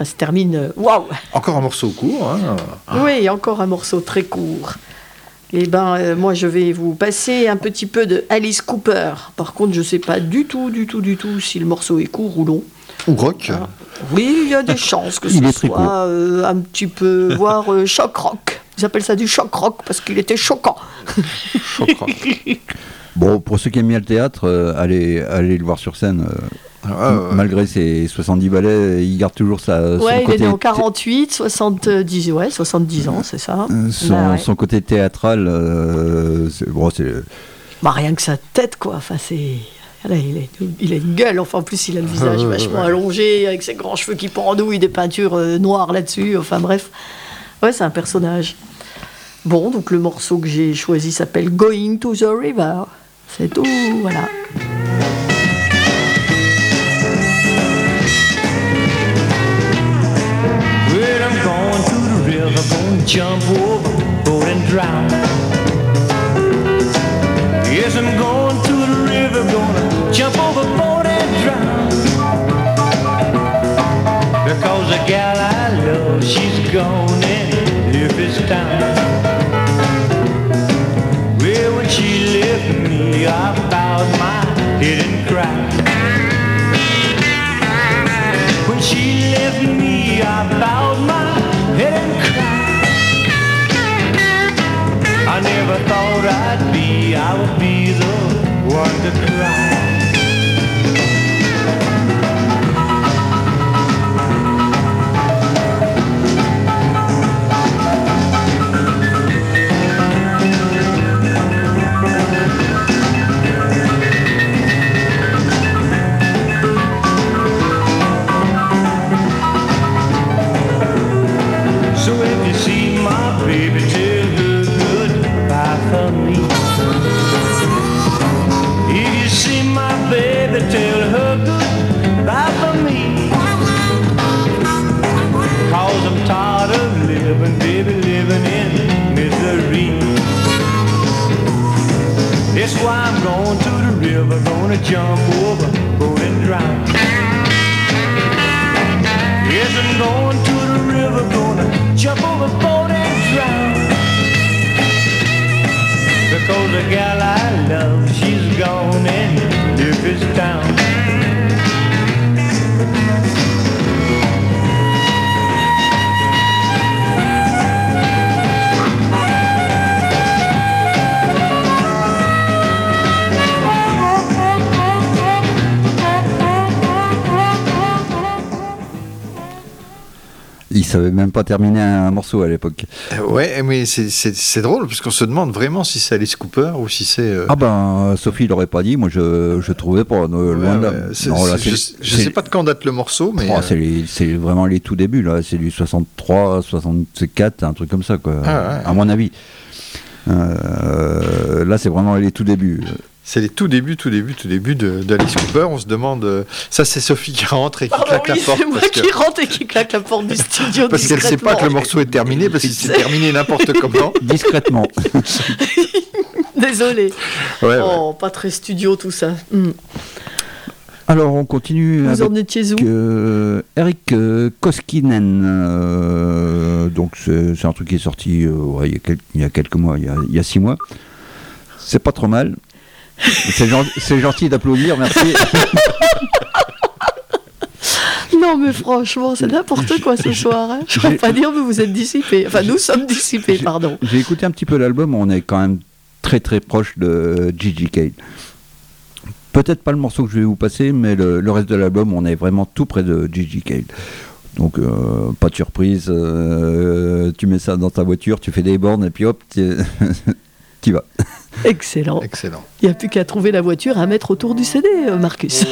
[SPEAKER 4] Ça se termine. euh, Waouh
[SPEAKER 2] Encore un morceau court. hein.
[SPEAKER 4] Oui, encore un morceau très court. Eh ben, euh, moi, je vais vous passer un petit peu de Alice Cooper. Par contre, je sais pas du tout, du tout, du tout si le morceau est court ou long.
[SPEAKER 2] Ou rock.
[SPEAKER 4] Ah. Oui, il y a des chances que ce soit euh, un petit peu, voire euh, choc rock. Ils appellent ça du choc rock parce qu'il était choquant.
[SPEAKER 5] Bon, pour ceux qui aiment bien le théâtre, allez, allez le voir sur scène.
[SPEAKER 2] Ah, ouais, ouais.
[SPEAKER 5] Malgré ses 70 ballets, il garde toujours sa, son
[SPEAKER 4] Ouais, il est né en 48, 70, ouais, 70 ans, c'est ça.
[SPEAKER 5] euh, son,
[SPEAKER 4] Bah ouais.
[SPEAKER 5] son côté théâtral, euh, c'est- bon, c'est
[SPEAKER 4] Bah, rien que sa tête, quoi. Enfin, c'est. Là, il, est- il a une gueule, enfin en plus il a le visage vachement allongé, avec ses grands cheveux qui pendouillent, des peintures euh, noires là-dessus, enfin bref. Ouais, c'est un personnage. Bon, donc le morceau que j'ai choisi s'appelle Going to the River. C'est tout, voilà.
[SPEAKER 12] To the river, gonna jump overboard and drown. Yes, I'm going to the river, gonna jump overboard and drown. Because the gal I love, she's gone and left this town. Well, when she left me, I bowed my head and cried. When she left me, I bowed I never thought I'd be, I would be the one to cry. Tell her goodbye for me. Cause I'm tired of living, baby, living in misery. That's why I'm going to the river, gonna jump over, boat and drown. Yes, I'm going to the river, gonna jump overboard and drown. Because the gal I
[SPEAKER 5] savait même pas terminer un morceau à l'époque.
[SPEAKER 2] Euh, Ouais, mais c'est- drôle, parce qu'on se demande vraiment si c'est Alice Cooper ou si c'est. euh,
[SPEAKER 5] Ah ben, Sophie l'aurait pas dit, moi je, je trouvais pas, euh, loin là.
[SPEAKER 2] ouais, c'est-
[SPEAKER 5] Non, là,
[SPEAKER 2] c'est- je, je sais pas de quand date le morceau, mais.
[SPEAKER 5] Oh,
[SPEAKER 2] euh,
[SPEAKER 5] c'est vraiment les tout débuts là, c'est du 63, 64, un truc comme ça quoi,
[SPEAKER 2] Ah ouais.
[SPEAKER 5] à mon avis. Euh, là c'est vraiment les tout débuts.
[SPEAKER 2] C'est les tout débuts, tout débuts, tout débuts de- d'Alice Cooper. On se demande. euh, ça, c'est Sophie qui rentre et qui
[SPEAKER 4] Pardon,
[SPEAKER 2] claque
[SPEAKER 4] oui,
[SPEAKER 2] la porte.
[SPEAKER 4] c'est moi
[SPEAKER 2] parce que-
[SPEAKER 4] qui rentre et qui claque la porte du studio
[SPEAKER 2] Parce qu'elle sait pas que le morceau est terminé, parce qu'il s'est terminé n'importe comment.
[SPEAKER 5] Discrètement.
[SPEAKER 4] Désolé.
[SPEAKER 2] Ouais, ouais.
[SPEAKER 4] Oh, pas très studio tout ça. Hmm.
[SPEAKER 5] Alors on continue
[SPEAKER 4] Vous
[SPEAKER 5] avec
[SPEAKER 4] en étiez où
[SPEAKER 5] euh, Eric euh, Koskinen. euh, donc c'est un truc qui est sorti euh, ouais, il, y a quel- il y a quelques mois, il y a, il y a six mois. C'est pas trop mal. C'est gen- c'est gentil d'applaudir, merci.
[SPEAKER 4] Non, mais franchement, c'est n'importe quoi ce soir. hein. Je ne pas dire, mais vous êtes dissipés. Enfin, nous sommes dissipés, pardon.
[SPEAKER 5] J'ai écouté un petit peu l'album, on est quand même très très proche de Gigi Cade. Peut-être pas le morceau que je vais vous passer, mais le, le reste de l'album, on est vraiment tout près de Gigi Cade. Donc euh, pas de surprise, euh, tu mets ça dans ta voiture, tu fais des bornes et puis hop, tu y vas.
[SPEAKER 4] Excellent.
[SPEAKER 2] Excellent.
[SPEAKER 4] Il n'y a plus qu'à trouver la voiture à mettre autour du CD, euh, Marcus.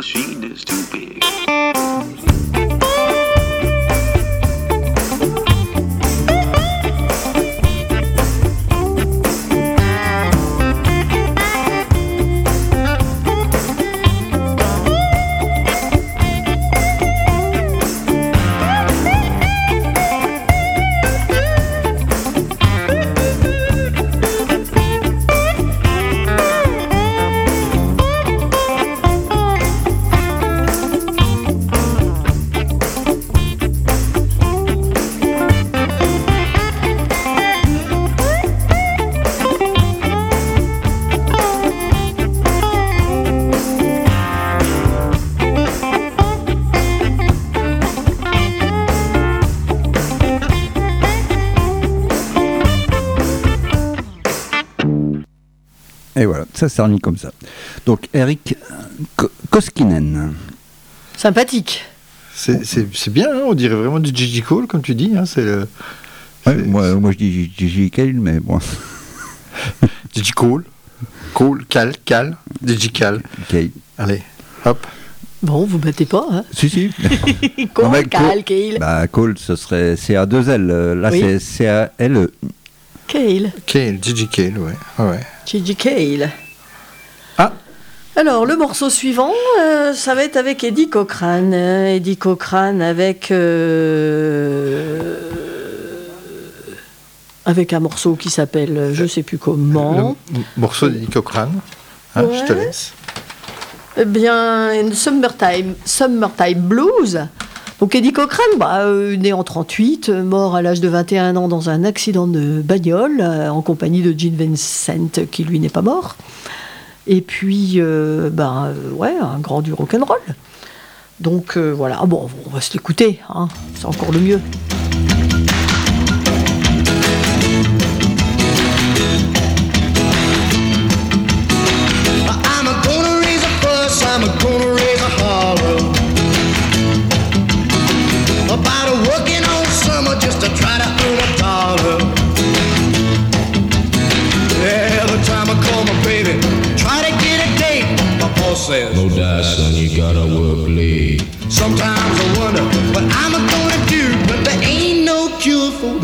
[SPEAKER 5] lanchinho ça s'est remis comme ça. Donc Eric Ko- Koskinen.
[SPEAKER 4] Sympathique.
[SPEAKER 2] C'est- bien, hein, on dirait vraiment du Gigi Cole, comme tu dis. Hein, c'est le
[SPEAKER 5] Ouais, moi, moi je dis Gigi Cale, mais bon.
[SPEAKER 2] Gigi Cole. Cole, Cal, Cal, Gigi Cal. Allez, hop.
[SPEAKER 4] Bon, vous battez pas, hein
[SPEAKER 5] Si, si.
[SPEAKER 4] Cole,
[SPEAKER 5] Non, mais
[SPEAKER 4] Cal, Cale.
[SPEAKER 5] Bah, Cole, ce serait CA2L. euh, Là,
[SPEAKER 4] Oui.
[SPEAKER 5] c'est C-A-L-E.
[SPEAKER 4] Cale.
[SPEAKER 2] Cale, Gigi Cale, ouais. Ouais.
[SPEAKER 4] Gigi Cale. Alors, le morceau suivant, euh, ça va être avec Eddie Cochrane. hein. Eddie Cochrane avec. euh, avec un morceau qui s'appelle euh, je sais plus comment.
[SPEAKER 2] Le morceau d'Eddie Cochrane. Hein, Je te laisse.
[SPEAKER 4] Eh bien, Summertime, Summertime Blues. Donc Eddie Cochrane, bah, euh, né en 38, euh, mort à l'âge de 21 ans dans un accident de bagnole, euh, en compagnie de Gene Vincent, qui lui n'est pas mort. Et puis, euh, ben, euh, ouais, un grand du rock'n'roll. Donc euh, voilà, Ah bon, on va se l'écouter, hein, c'est encore le mieux.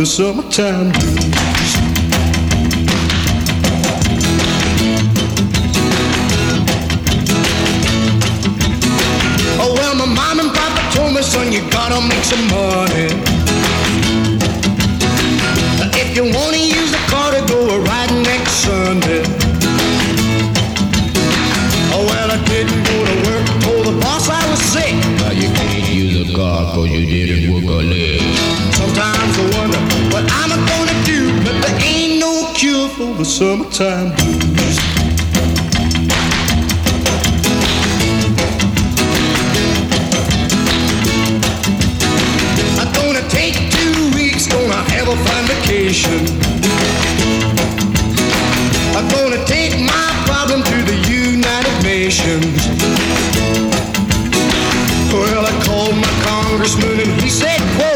[SPEAKER 13] Summertime blues.
[SPEAKER 11] Summertime blues. I'm gonna take two weeks, gonna have a fine vacation. I'm gonna take my problem to the United Nations. Well, I called my congressman and he said, quote,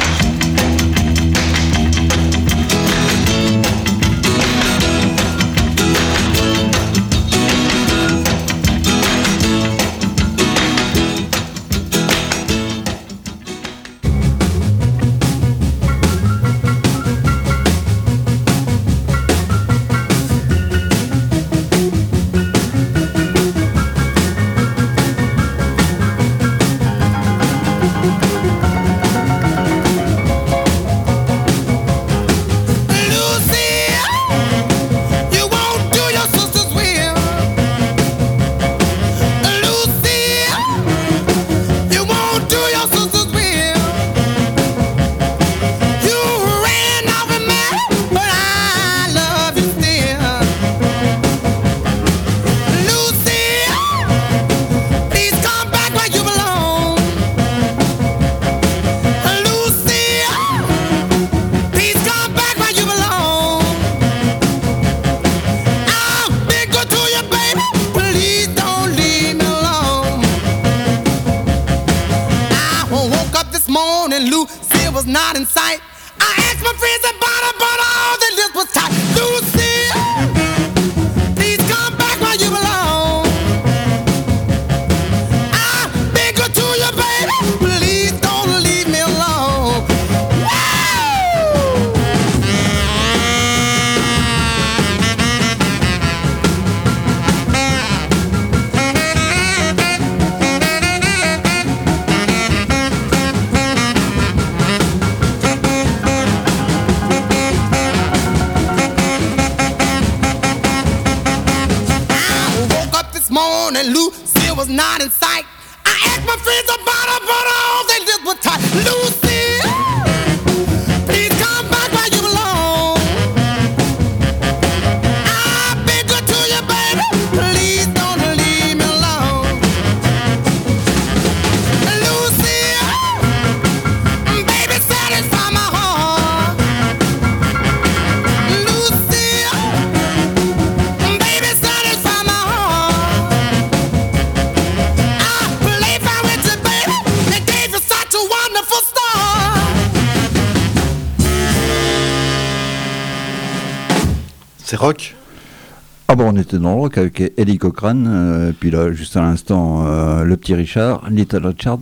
[SPEAKER 5] Dans le rock avec Eddie Cochrane, euh, puis là, juste à l'instant, euh, le petit Richard, Little Richard.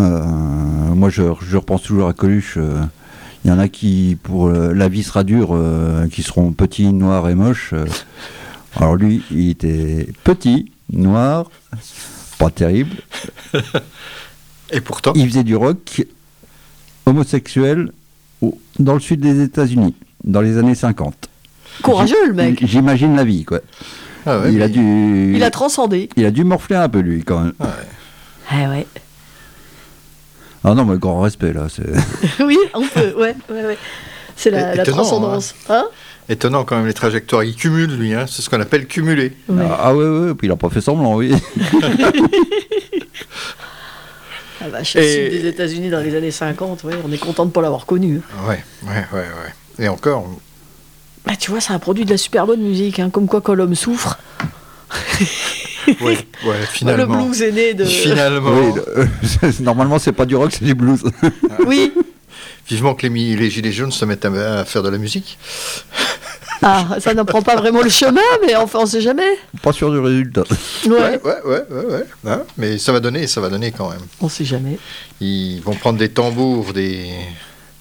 [SPEAKER 5] Euh, moi, je, je repense toujours à Coluche. euh, Il y en a qui, pour euh, La vie sera dure, euh, qui seront petits, noirs et moches. euh. alors lui, il était petit, noir, pas terrible.
[SPEAKER 2] Et pourtant
[SPEAKER 5] Il faisait du rock homosexuel au- dans le sud des États-Unis, dans les années 50.
[SPEAKER 4] Courageux, le mec.
[SPEAKER 5] J'imagine la vie, quoi.
[SPEAKER 2] Ah ouais,
[SPEAKER 5] il, a dû,
[SPEAKER 4] Il a transcendé.
[SPEAKER 5] il a dû morfler un peu, lui, quand même.
[SPEAKER 4] Ah ouais.
[SPEAKER 5] Ah non, mais grand respect, là.
[SPEAKER 4] oui, on peut, ouais, ouais, ouais. C'est la, la transcendance. Hein
[SPEAKER 2] Étonnant quand même les trajectoires. Il cumule, lui. Hein. C'est ce qu'on appelle cumuler.
[SPEAKER 4] Ouais.
[SPEAKER 5] Ah, ah ouais, ouais, puis il a pas fait semblant, oui.
[SPEAKER 4] Ah vache, le
[SPEAKER 2] Et-
[SPEAKER 4] des États-Unis dans les années 50, ouais, on est content de ne pas l'avoir connu.
[SPEAKER 2] Ouais, ouais, ouais, ouais. Et encore,
[SPEAKER 4] Bah, tu vois, ça a produit de la super bonne musique, hein, comme quoi quand l'homme souffre.
[SPEAKER 2] ouais, ouais, finalement.
[SPEAKER 4] Le blues est né de.
[SPEAKER 2] Finalement.
[SPEAKER 5] Oui, le- euh, normalement, c'est pas du rock, c'est du blues.
[SPEAKER 4] Oui.
[SPEAKER 2] Vivement que les, Gilets jaunes se mettent à, à faire de la musique.
[SPEAKER 4] Ah, ça n'apprend pas vraiment le chemin, mais enfin, on sait jamais.
[SPEAKER 5] pas sûr du résultat.
[SPEAKER 4] Ouais.
[SPEAKER 2] Ouais, ouais, ouais, ouais. ouais. Hein, mais ça va donner, ça va donner quand même.
[SPEAKER 4] On sait jamais.
[SPEAKER 2] Ils vont prendre des tambours, des,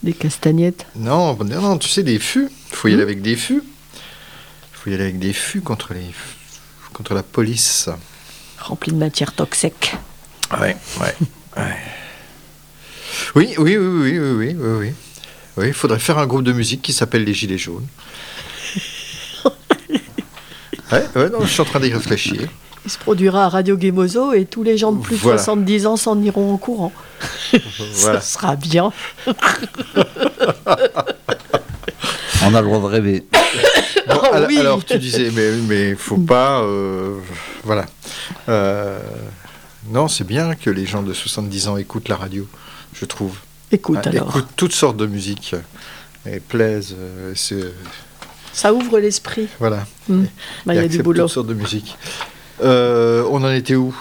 [SPEAKER 4] Des castagnettes.
[SPEAKER 2] Non, non, tu sais, des fûts. Il faut y aller
[SPEAKER 4] Hmm.
[SPEAKER 2] avec des fûts. Il faut y aller avec des fûts contre, les, contre la police.
[SPEAKER 4] Remplis de matière toxique.
[SPEAKER 2] Ouais, ouais, ouais. Oui, oui, oui, oui, oui, oui, oui, oui. Oui, il faudrait faire un groupe de musique qui s'appelle les Gilets jaunes. Ouais, ouais, non, je suis en train d'y réfléchir.
[SPEAKER 4] Il se produira à Radio Gemozo et tous les gens de plus de
[SPEAKER 2] Voilà.
[SPEAKER 4] 70 ans s'en iront en courant.
[SPEAKER 2] Voilà.
[SPEAKER 4] Ça sera bien.
[SPEAKER 5] On a le droit de rêver.
[SPEAKER 2] Bon,
[SPEAKER 4] Oh
[SPEAKER 2] alors,
[SPEAKER 4] oui.
[SPEAKER 2] alors, tu disais, mais mais faut pas, euh, voilà. Euh, non, c'est bien que les gens de 70 ans écoutent la radio, je trouve.
[SPEAKER 4] Écoute
[SPEAKER 2] Hein,
[SPEAKER 4] alors.
[SPEAKER 2] Écoutent toutes sortes de musique et plaisent. euh, c'est-
[SPEAKER 4] Ça ouvre l'esprit.
[SPEAKER 2] voilà.
[SPEAKER 4] Hmm. Bah, il y
[SPEAKER 2] Et
[SPEAKER 4] a du boulot.
[SPEAKER 2] Toutes sortes de musique. Euh, on en était où?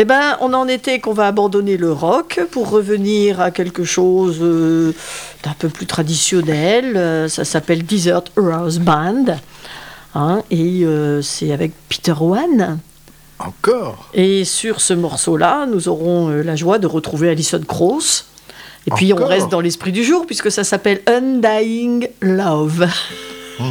[SPEAKER 4] Eh ben, on en était qu'on va abandonner le rock pour revenir à quelque chose euh, d'un peu plus traditionnel. Euh, ça s'appelle Desert Rose Band. Hein, et euh, c'est avec Peter One.
[SPEAKER 2] Encore?
[SPEAKER 4] Et sur ce morceau-là, nous aurons la joie de retrouver Alison Krauss. Et puis on reste dans l'esprit du jour puisque ça s'appelle Undying Love.
[SPEAKER 14] How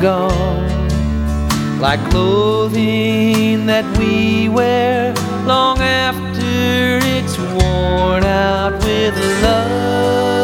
[SPEAKER 14] gone? Like clothing that we wear long after it's worn out with love.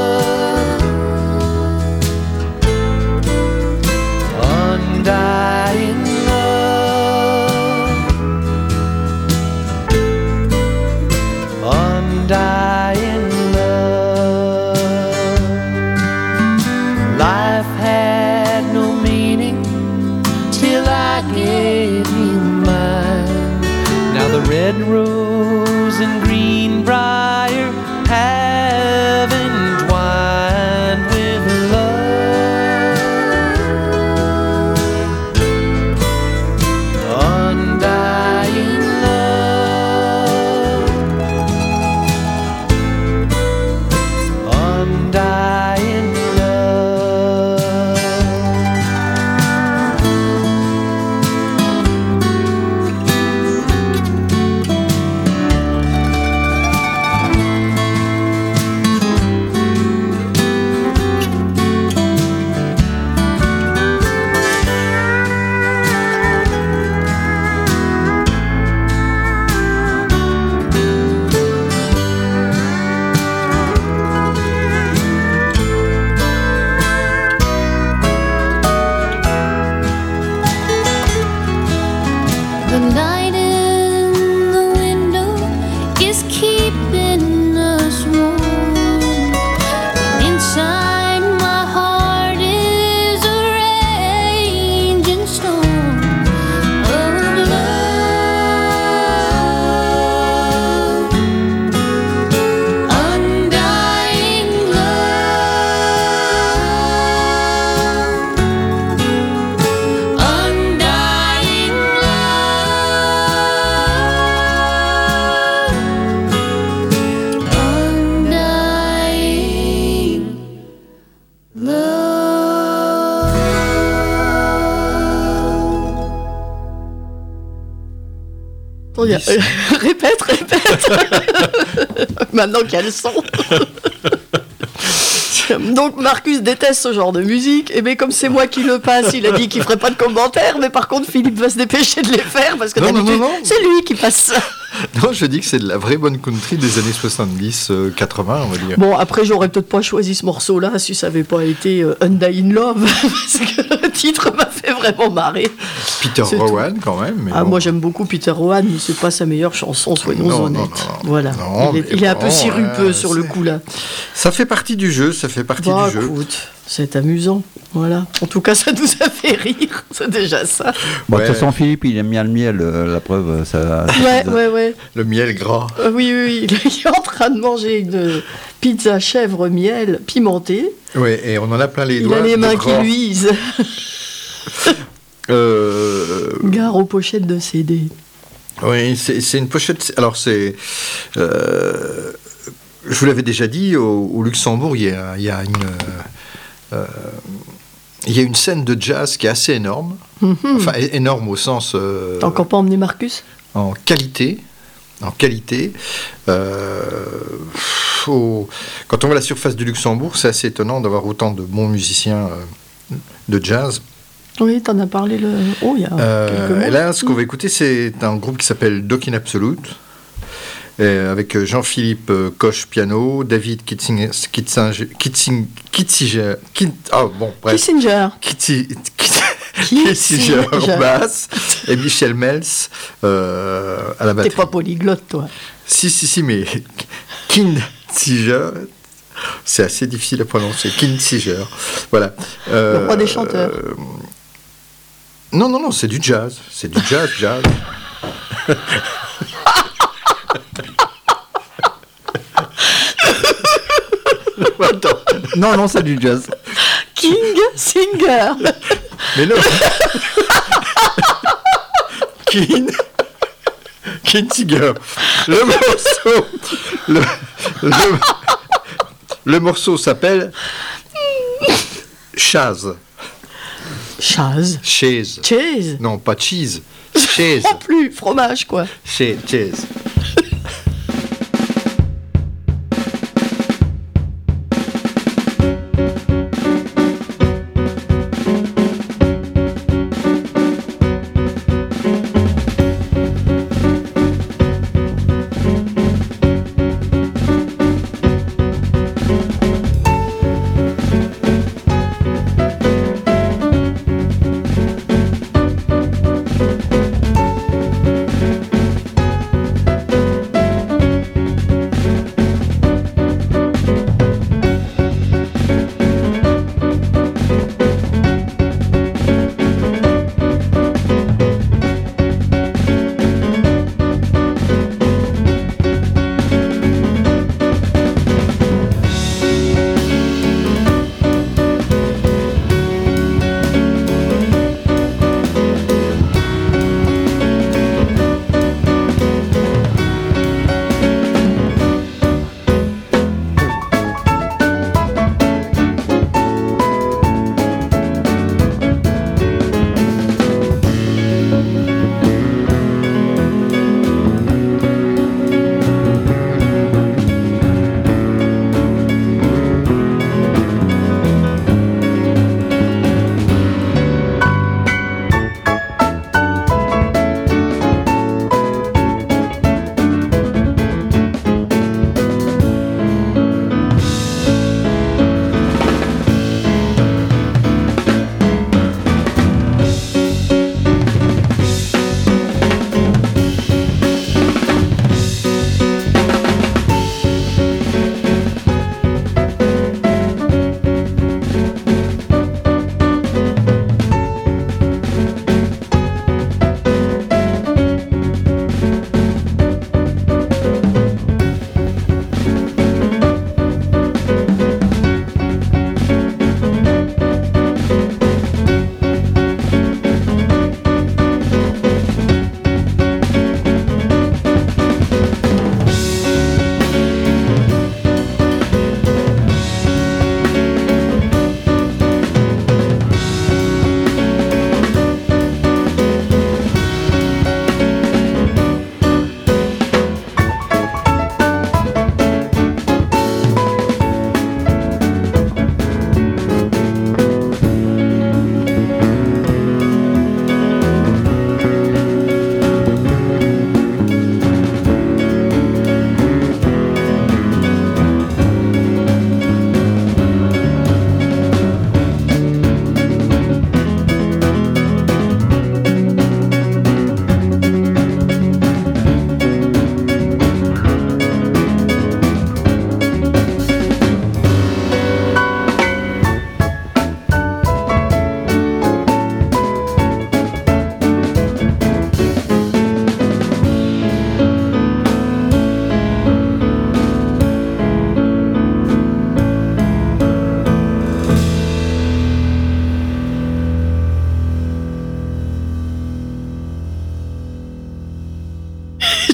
[SPEAKER 4] Répète, répète. Maintenant qu'il y a le son. Donc Marcus déteste ce genre de musique, et mais comme c'est moi qui le passe, il a dit qu'il ferait pas de commentaires, mais par contre Philippe va se dépêcher de les faire parce que d'habitude c'est lui qui passe ça.
[SPEAKER 2] Non, je dis que c'est de la vraie bonne country des années 70, euh, 80, on va dire.
[SPEAKER 4] Bon après j'aurais peut-être pas choisi ce morceau-là si ça avait pas été euh, Undying Love, parce que le titre m'a fait vraiment marrer.
[SPEAKER 2] Peter Rowan, quand même. mais
[SPEAKER 4] Ah,
[SPEAKER 2] bon.
[SPEAKER 4] moi j'aime beaucoup Peter Rowan, mais c'est pas sa meilleure chanson, soyons
[SPEAKER 2] Non,
[SPEAKER 4] honnêtes.
[SPEAKER 2] non, non.
[SPEAKER 4] Voilà, il est,
[SPEAKER 2] mais
[SPEAKER 4] il est un peu sirupeux
[SPEAKER 2] ouais,
[SPEAKER 4] sur le coup là.
[SPEAKER 2] Ça fait partie du jeu, ça fait partie
[SPEAKER 4] Bah,
[SPEAKER 2] du jeu.
[SPEAKER 4] C'est amusant, voilà. En tout cas, ça nous a fait rire, c'est déjà ça.
[SPEAKER 5] Bon, De
[SPEAKER 2] Ouais.
[SPEAKER 5] toute façon, Philippe, il aime bien le miel, euh, la preuve, ça.
[SPEAKER 4] Ouais, ouais, ouais.
[SPEAKER 2] Le miel gras.
[SPEAKER 4] Euh, oui, oui, oui, il est en train de manger une pizza chèvre miel pimentée.
[SPEAKER 2] Ouais, et on en a plein les
[SPEAKER 4] Il
[SPEAKER 2] doigts.
[SPEAKER 4] a les
[SPEAKER 2] de
[SPEAKER 4] mains qui luisent.
[SPEAKER 2] Euh,
[SPEAKER 4] Gare aux pochettes de CD.
[SPEAKER 2] Oui, c'est une pochette. Alors, c'est. euh, je vous l'avais déjà dit, au, au Luxembourg, il y a, il y a une. Euh, il y a une scène de jazz qui est assez énorme.
[SPEAKER 4] Mhm.
[SPEAKER 2] Enfin, énorme au sens. euh,
[SPEAKER 4] T'as encore pas emmené Marcus
[SPEAKER 2] en qualité. En qualité. Euh, faut- Quand on voit la surface du Luxembourg, c'est assez étonnant d'avoir autant de bons musiciens euh, de jazz.
[SPEAKER 4] Oui, t'en as parlé le. Oh, il y a quelques mois.
[SPEAKER 2] et là, ce qu'on va écouter, c'est un groupe qui s'appelle Doc in Absolute, avec Jean-Philippe euh, Koch piano, David Kitzinger, Kitzinger, Kitzing- Kitzinger, Kit- ah bon, bref,
[SPEAKER 4] Kissinger.
[SPEAKER 2] Kitzi- Kit- Kitzinger
[SPEAKER 4] Kissinger.
[SPEAKER 2] basse et Michel Mels euh, à la
[SPEAKER 4] T'es
[SPEAKER 2] batterie.
[SPEAKER 4] pas polyglotte, toi.
[SPEAKER 2] Si, si, si, mais Kinziger, c'est assez difficile à prononcer. Kinziger, voilà. Euh,
[SPEAKER 4] Le roi des chanteurs.
[SPEAKER 2] euh, non, non, non, c'est du jazz. C'est du jazz, jazz. Attends,
[SPEAKER 5] Non, non, c'est du jazz.
[SPEAKER 4] King Singer.
[SPEAKER 2] mais non. Kin. Kinziger. Le morceau. Le, le, le morceau s'appelle Chaz.
[SPEAKER 4] Chaz.
[SPEAKER 2] Chaise.
[SPEAKER 4] Cheese.
[SPEAKER 2] Non, pas cheese. Chaise.
[SPEAKER 4] Non plus, fromage, quoi.
[SPEAKER 2] Chaise. chaise.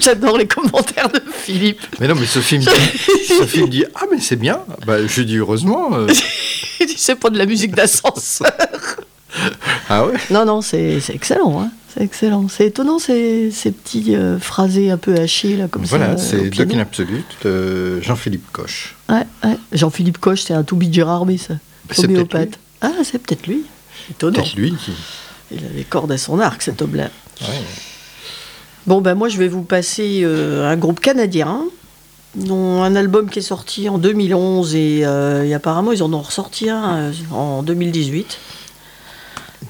[SPEAKER 4] J'adore les commentaires de Philippe.
[SPEAKER 2] Mais non, mais Sophie me dit, Sophie me dit Ah, mais c'est bien. Bah, je dis heureusement. euh.
[SPEAKER 4] Il dit, c'est pas de la musique d'ascenseur.
[SPEAKER 2] Ah ouais?
[SPEAKER 4] Non, non, c'est c'est excellent. Hein. C'est excellent. C'est étonnant ces, ces petits euh, phrasés un peu hachés là comme
[SPEAKER 2] Voilà,
[SPEAKER 4] ça. euh,
[SPEAKER 2] c'est. Doc in Absolute de Jean-Philippe Coche.
[SPEAKER 4] Ouais, ouais. Jean-Philippe Coche, c'est un Toubi Gérardmer, ça.
[SPEAKER 2] C'est
[SPEAKER 4] Homéopathe. Ah, c'est peut-être lui. Étonnant.
[SPEAKER 2] Peut-être lui qui.
[SPEAKER 4] Il a les cordes à son arc, cet homme-là. Bon, ben moi, je vais vous passer euh, un groupe canadien, dont un album qui est sorti en 2011 et, euh, et apparemment, ils en ont ressorti un euh, en 2018.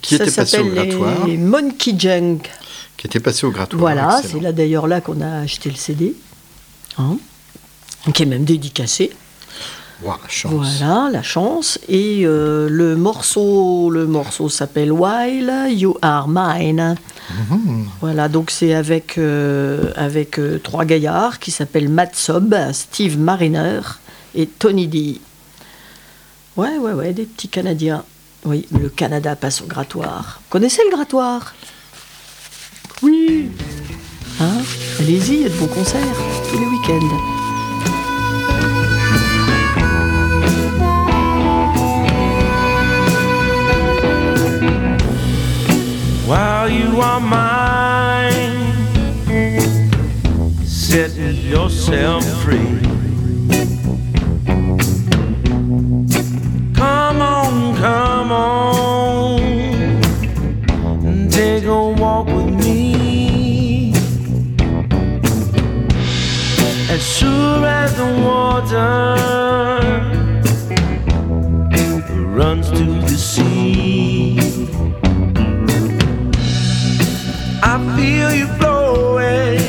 [SPEAKER 2] Qui
[SPEAKER 4] Ça
[SPEAKER 2] était passé au
[SPEAKER 4] s'appelle
[SPEAKER 2] grattoir.
[SPEAKER 4] les Monkey Junk.
[SPEAKER 2] Qui était passé au grattoir.
[SPEAKER 4] Voilà, c'est là d'ailleurs là qu'on a acheté le CD. Hein, qui est même dédicacé. Voilà, la chance. Et euh, le morceau, le morceau s'appelle While You Are Mine.
[SPEAKER 2] Mhm.
[SPEAKER 4] Voilà, donc c'est avec, euh, avec euh, trois gaillards qui s'appellent Matt Sob, Steve Mariner et Tony D. Ouais, ouais, ouais, des petits Canadiens. Oui, le Canada passe au grattoir. Vous connaissez le grattoir? Oui. Hein? Allez-y, il y a de bons concerts tous les week-ends.
[SPEAKER 14] While you are mine. Set yourself free. Come on, come on, take a walk with me. As sure as the water runs to the sea. Feel you flowing,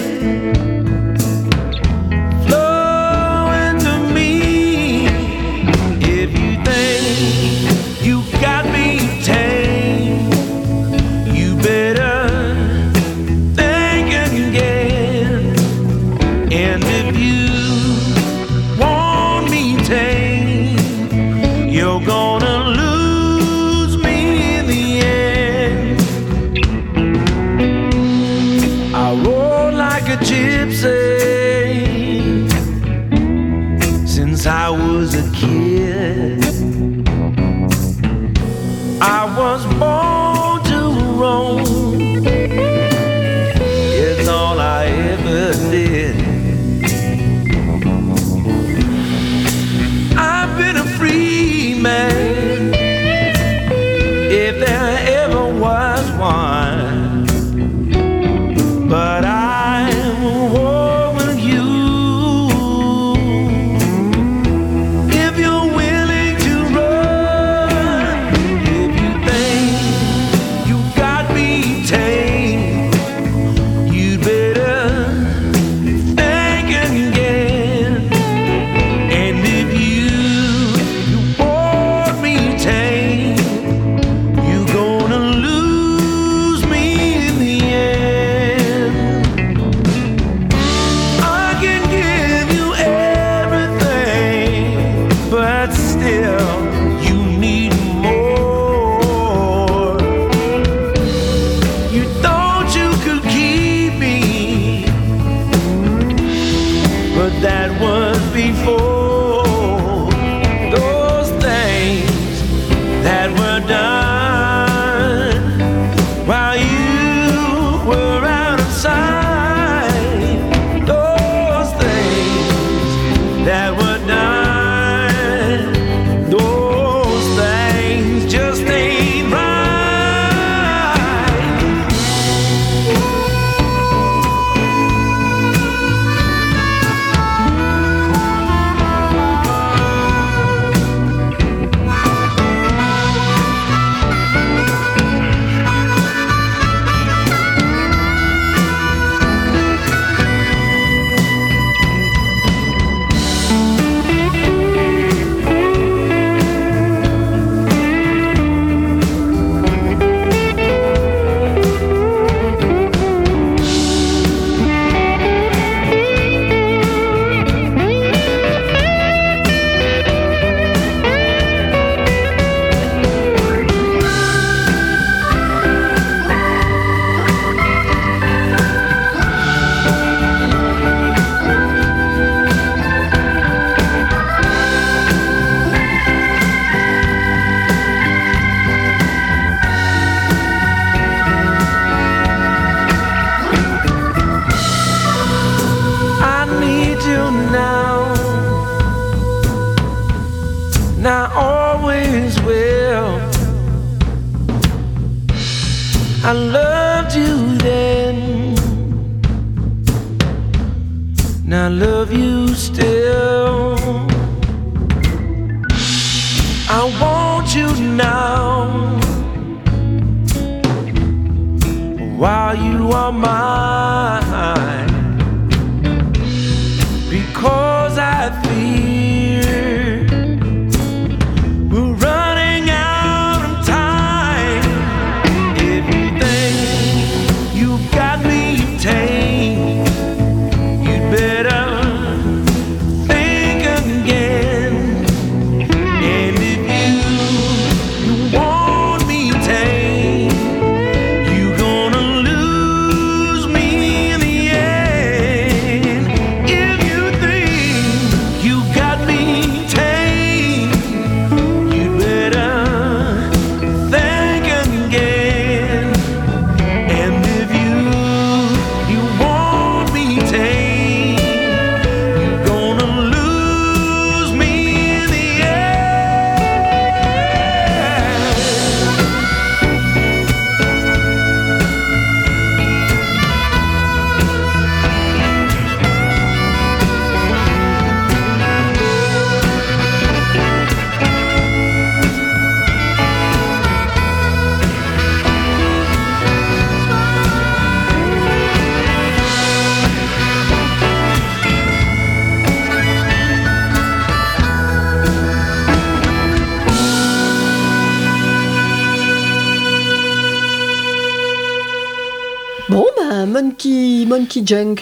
[SPEAKER 4] Junk.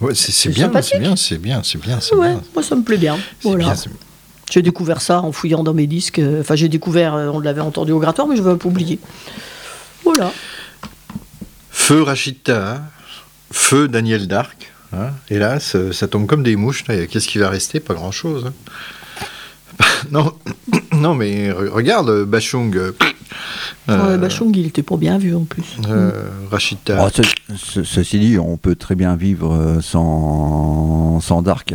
[SPEAKER 2] Ouais, c'est bien, c'est bien, c'est bien, c'est bien, c'est
[SPEAKER 4] Ouais,
[SPEAKER 2] bien.
[SPEAKER 4] moi ça me plaît bien. Voilà. J'ai découvert ça en fouillant dans mes disques. Enfin, j'ai découvert, euh, on l'avait entendu au grattoir, mais je vais pas oublier. Voilà.
[SPEAKER 2] Feu Rachita, feu Daniel Dark. hein. Hélas, euh, ça tombe comme des mouches. là. Qu'est-ce qui va rester? Pas grand-chose. hein. non, non, mais re- regarde, euh, Bachung. euh, euh,
[SPEAKER 4] Ouais, Bachung, il était pas bien vu en plus.
[SPEAKER 2] euh, Rachita.
[SPEAKER 5] Oh, ce- ce- ceci dit, on peut très bien vivre euh, sans, sans Dark.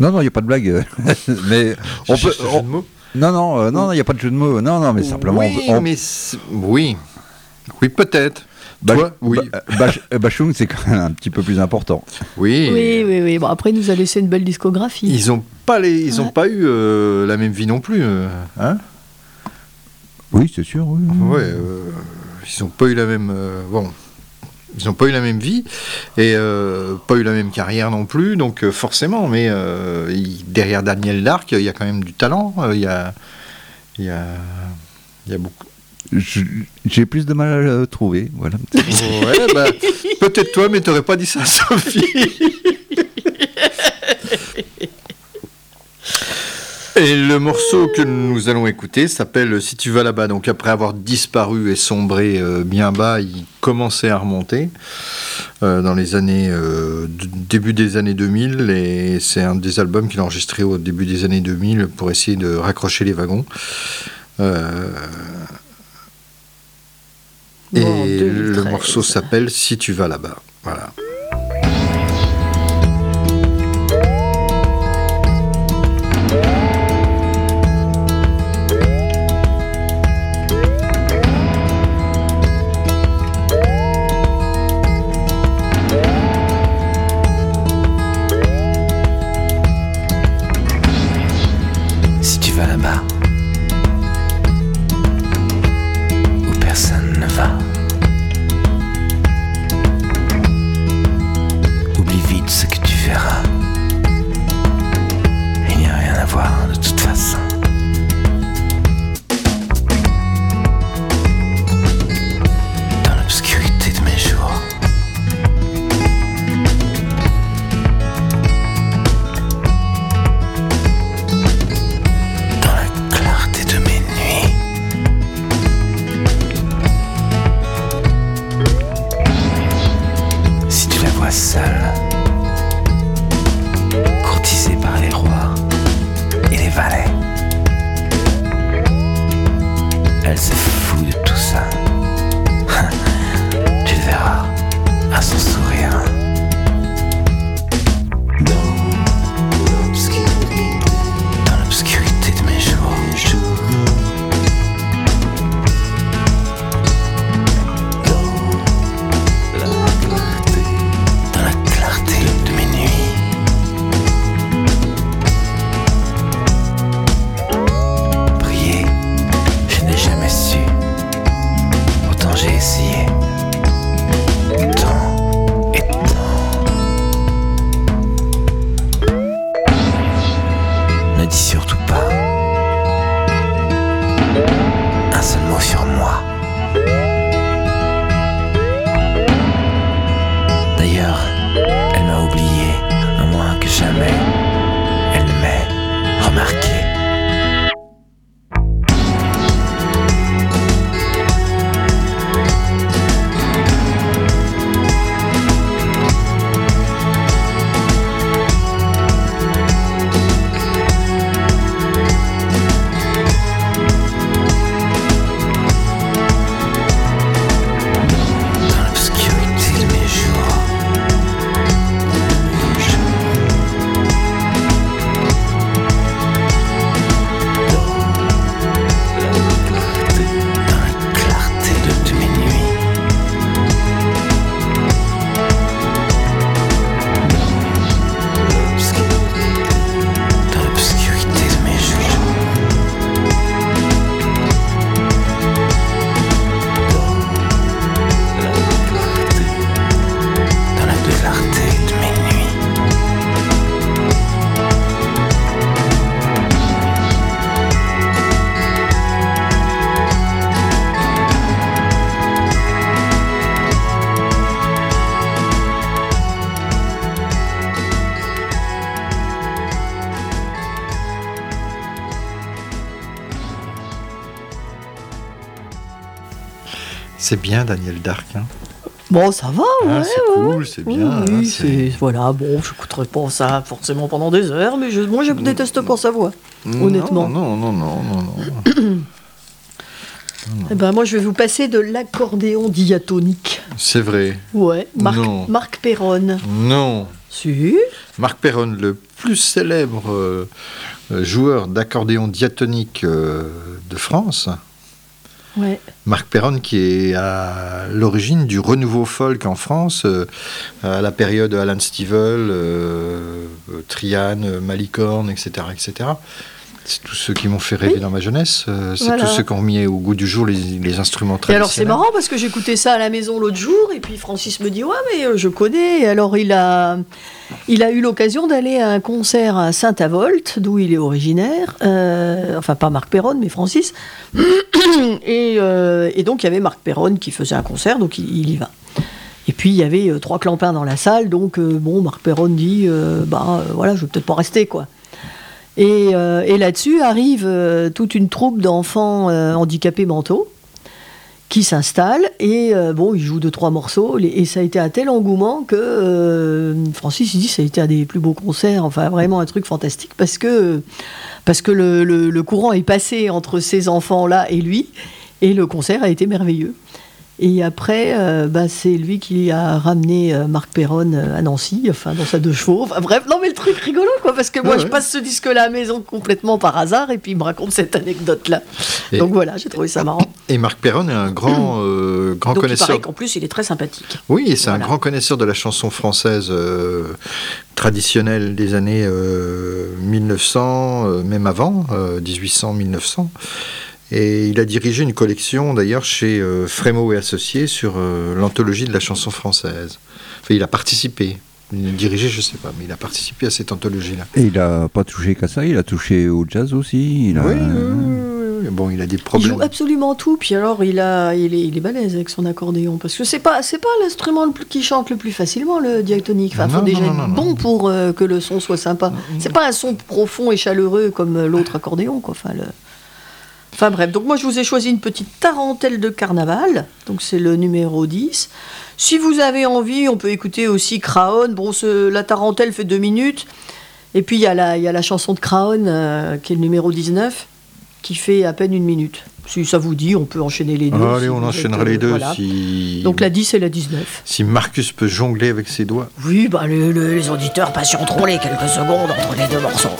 [SPEAKER 5] Non, non, il n'y a pas de blague. mais on peut.
[SPEAKER 2] le jeu
[SPEAKER 5] on-
[SPEAKER 2] de mots.
[SPEAKER 5] non, non, euh, non, il n'y a pas de jeu de mots. Non, non, mais simplement.
[SPEAKER 2] Oui,
[SPEAKER 5] on-
[SPEAKER 2] mais oui, oui, peut-être.
[SPEAKER 5] Bach-
[SPEAKER 2] Toi, oui,
[SPEAKER 5] Ba- Bach- euh, Bachung, c'est quand même un petit peu plus important.
[SPEAKER 2] oui.
[SPEAKER 4] Oui, oui, oui. Bon, après, il nous a laissé une belle discographie.
[SPEAKER 2] Ils ont pas les, ils ont pas eu euh, la même vie non plus, euh, hein?
[SPEAKER 5] Oui, c'est sûr. oui, oui.
[SPEAKER 2] Ouais, euh, ils n'ont pas eu la même. euh, bon, ils n'ont pas eu la même vie et euh, pas eu la même carrière non plus, donc euh, forcément. Mais euh, il- derrière Daniel Dark, il y a quand même du talent. Il y a, il y a, il y a beaucoup.
[SPEAKER 5] J'ai plus de mal à le trouver. Voilà.
[SPEAKER 2] Ouais, bah, peut-être toi, mais t'aurais pas dit ça, Sophie. Et le morceau que nous allons écouter s'appelle Si tu vas là-bas. Donc après avoir disparu et sombré euh, bien bas, il commençait à remonter euh, dans les années euh, début des années 2000 et c'est un des albums qu'il a enregistré au début des années 2000 pour essayer de raccrocher les wagons. Et le
[SPEAKER 4] 2013.
[SPEAKER 2] morceau s'appelle Si tu vas là-bas. Voilà. C'est bien Daniel Dark. hein.
[SPEAKER 4] Bon, ça va,
[SPEAKER 2] Ah,
[SPEAKER 4] ouais.
[SPEAKER 2] c'est
[SPEAKER 4] ouais.
[SPEAKER 2] cool, c'est
[SPEAKER 4] Oui,
[SPEAKER 2] bien. hein,
[SPEAKER 4] oui,
[SPEAKER 2] c'est-
[SPEAKER 4] c'est voilà. Bon, je n'écouterai pas ça forcément pendant des heures, mais je, moi, je déteste pas sa voix. Honnêtement.
[SPEAKER 2] Non, non, non, non, non.
[SPEAKER 4] Eh ben, moi, je vais vous passer de l'accordéon diatonique.
[SPEAKER 2] C'est vrai.
[SPEAKER 4] Ouais, Marc,
[SPEAKER 2] Non.
[SPEAKER 4] Marc Perron.
[SPEAKER 2] Non.
[SPEAKER 4] Si.
[SPEAKER 2] Marc Perron, le plus célèbre euh, joueur d'accordéon diatonique euh, de France. Marc Perron qui est à l'origine du renouveau folk en France, euh, à la période Alan Stivell, euh, Trian, Malicorne, etc. etc. C'est tous ceux qui m'ont fait rêver dans ma jeunesse. euh, c'est
[SPEAKER 4] Voilà.
[SPEAKER 2] tous ceux qui ont mis au goût du jour les, les instruments
[SPEAKER 4] Et
[SPEAKER 2] traditionnels.
[SPEAKER 4] alors c'est marrant parce que j'écoutais ça à la maison l'autre jour et puis Francis me dit ouais mais euh, je connais. Et alors il a il a eu l'occasion d'aller à un concert à Saint-Avold d'où il est originaire. Euh, enfin pas Marc Perron mais Francis. et, euh, et donc il y avait Marc Perron qui faisait un concert donc il, il y va. Et puis il y avait euh, trois clampins dans la salle donc euh, bon Marc Perron dit euh, bah voilà je vais peut-être pas rester quoi. Et, euh, et là-dessus arrive euh, toute une troupe d'enfants euh, handicapés mentaux qui s'installe et euh, bon, il joue deux trois morceaux. Et ça a été un tel engouement que Francis il dit ça a été un des plus beaux concerts, enfin vraiment un truc fantastique parce que parce que le, le- le courant est passé entre ces enfants là et lui. Et le concert a été merveilleux. Et après, euh, bah, c'est lui qui a ramené euh, Marc Perron euh, à Nancy, enfin dans sa deux chevaux. Enfin bref, non mais le truc rigolo quoi, parce que moi
[SPEAKER 2] Ouais,
[SPEAKER 4] je
[SPEAKER 2] ouais.
[SPEAKER 4] passe ce disque-là à la maison complètement par hasard et puis il me raconte cette anecdote-là. Donc voilà, j'ai trouvé ça marrant.
[SPEAKER 2] Et Marc Perron est un grand, euh, grand
[SPEAKER 4] Donc il
[SPEAKER 2] connaisseur.
[SPEAKER 4] paraît qu'en plus il est très sympathique.
[SPEAKER 2] Oui, et c'est un grand connaisseur de la chanson française euh, traditionnelle des années euh, 1900, euh, même avant, euh, 1800-1900. Et il a dirigé une collection d'ailleurs chez euh, Frémaux et Associés sur euh, l'anthologie de la chanson française. Enfin, il a participé. Il a dirigé, je sais pas, mais il a participé à cette anthologie-là.
[SPEAKER 5] Et il a pas touché qu'à ça, il a touché au jazz aussi. Il a...
[SPEAKER 2] Oui. Bon, il a des
[SPEAKER 4] Il
[SPEAKER 2] problèmes.
[SPEAKER 4] joue absolument tout, puis alors il, a, il, est, il est balèze avec son accordéon, parce que c'est pas, c'est pas l'instrument qui chante le plus facilement, le diatonique. Enfin, faut
[SPEAKER 2] Non,
[SPEAKER 4] déjà
[SPEAKER 2] non,
[SPEAKER 4] être
[SPEAKER 2] non, non.
[SPEAKER 4] bon pour euh, que le son soit sympa. C'est pas un son profond et chaleureux comme l'autre accordéon, quoi. Enfin, le... enfin bref, donc moi je vous ai choisi une petite tarentelle de carnaval, donc c'est le numéro 10. Si vous avez envie, on peut écouter aussi Craon. Bon, ce- la tarentelle fait deux minutes. Et puis il y, a la- il y a la chanson de Craon, euh, qui est le numéro 19, qui fait à peine une minute. Si ça vous dit, on peut enchaîner les deux.
[SPEAKER 2] Ah, allez,
[SPEAKER 4] si
[SPEAKER 2] on enchaînera
[SPEAKER 4] êtes, euh,
[SPEAKER 2] les deux.
[SPEAKER 4] voilà.
[SPEAKER 2] Si...
[SPEAKER 4] Donc la 10 et la 19.
[SPEAKER 2] si Marcus peut jongler avec ses doigts.
[SPEAKER 4] Oui, bah le- le- les auditeurs patienteront les quelques secondes entre les deux morceaux.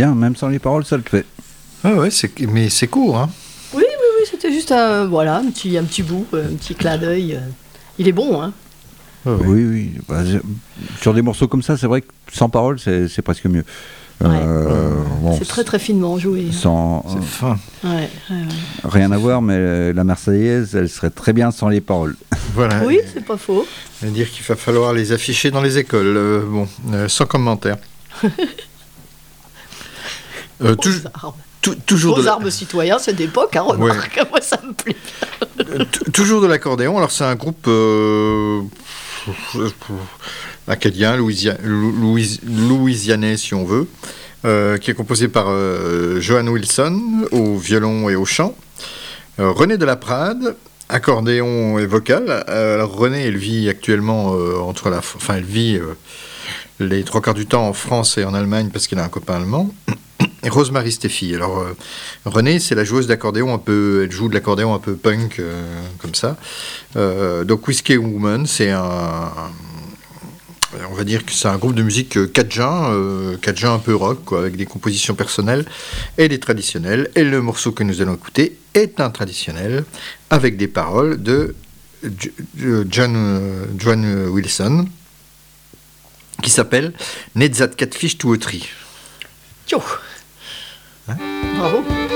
[SPEAKER 5] Bien, même sans les paroles, ça le fait.
[SPEAKER 2] Ah ouais, c'est- mais c'est court. Hein.
[SPEAKER 4] Oui, oui, oui, c'était juste un, voilà, un, petit, un petit bout, euh, un petit clin d'œil. euh. Il est bon, hein
[SPEAKER 5] Oui, oui. Bah, sur des morceaux comme ça, c'est vrai que sans paroles, c'est c'est presque mieux. Euh, bon,
[SPEAKER 4] C'est très très finement joué.
[SPEAKER 5] sans
[SPEAKER 2] C'est fin.
[SPEAKER 4] Ouais, ouais, ouais.
[SPEAKER 5] rien à voir, mais la Marseillaise, elle serait très bien sans les paroles.
[SPEAKER 2] Voilà.
[SPEAKER 4] Oui, c'est pas faux.
[SPEAKER 2] Dire qu'il va falloir les afficher dans les écoles. Euh, bon, euh, sans commentaire. Euh,
[SPEAKER 4] Aux armes.
[SPEAKER 2] tou- toujours, de
[SPEAKER 4] Aux
[SPEAKER 2] la-
[SPEAKER 4] armes citoyens, c'est d'époque, hein, remarque. Moi, ça me plaît.
[SPEAKER 2] t- toujours de l'accordéon. Alors, c'est un groupe euh, acadien, louisia- lou- louis- louisianais, si on veut, euh, qui est composé par euh, Johan Wilson au violon et au chant, euh, René de la Prade, accordéon et vocal. Euh, alors, René, elle vit actuellement euh, entre la, enfin, elle vit euh, les trois quarts du temps en France et en Allemagne parce qu'elle a un copain allemand. Rosemary Steffi. Alors, euh, Renée, c'est la joueuse d'accordéon un peu. Elle joue de l'accordéon un peu punk, euh, comme ça. Euh, donc, Whiskey Woman, c'est un. On va dire que c'est un groupe de musique cajun, euh, cajun un peu rock, avec des compositions personnelles et des traditionnelles. Et le morceau que nous allons écouter est un traditionnel, avec des paroles de John Wilson, qui s'appelle Netzat Catfish to a Tree.
[SPEAKER 5] Tá Vamos.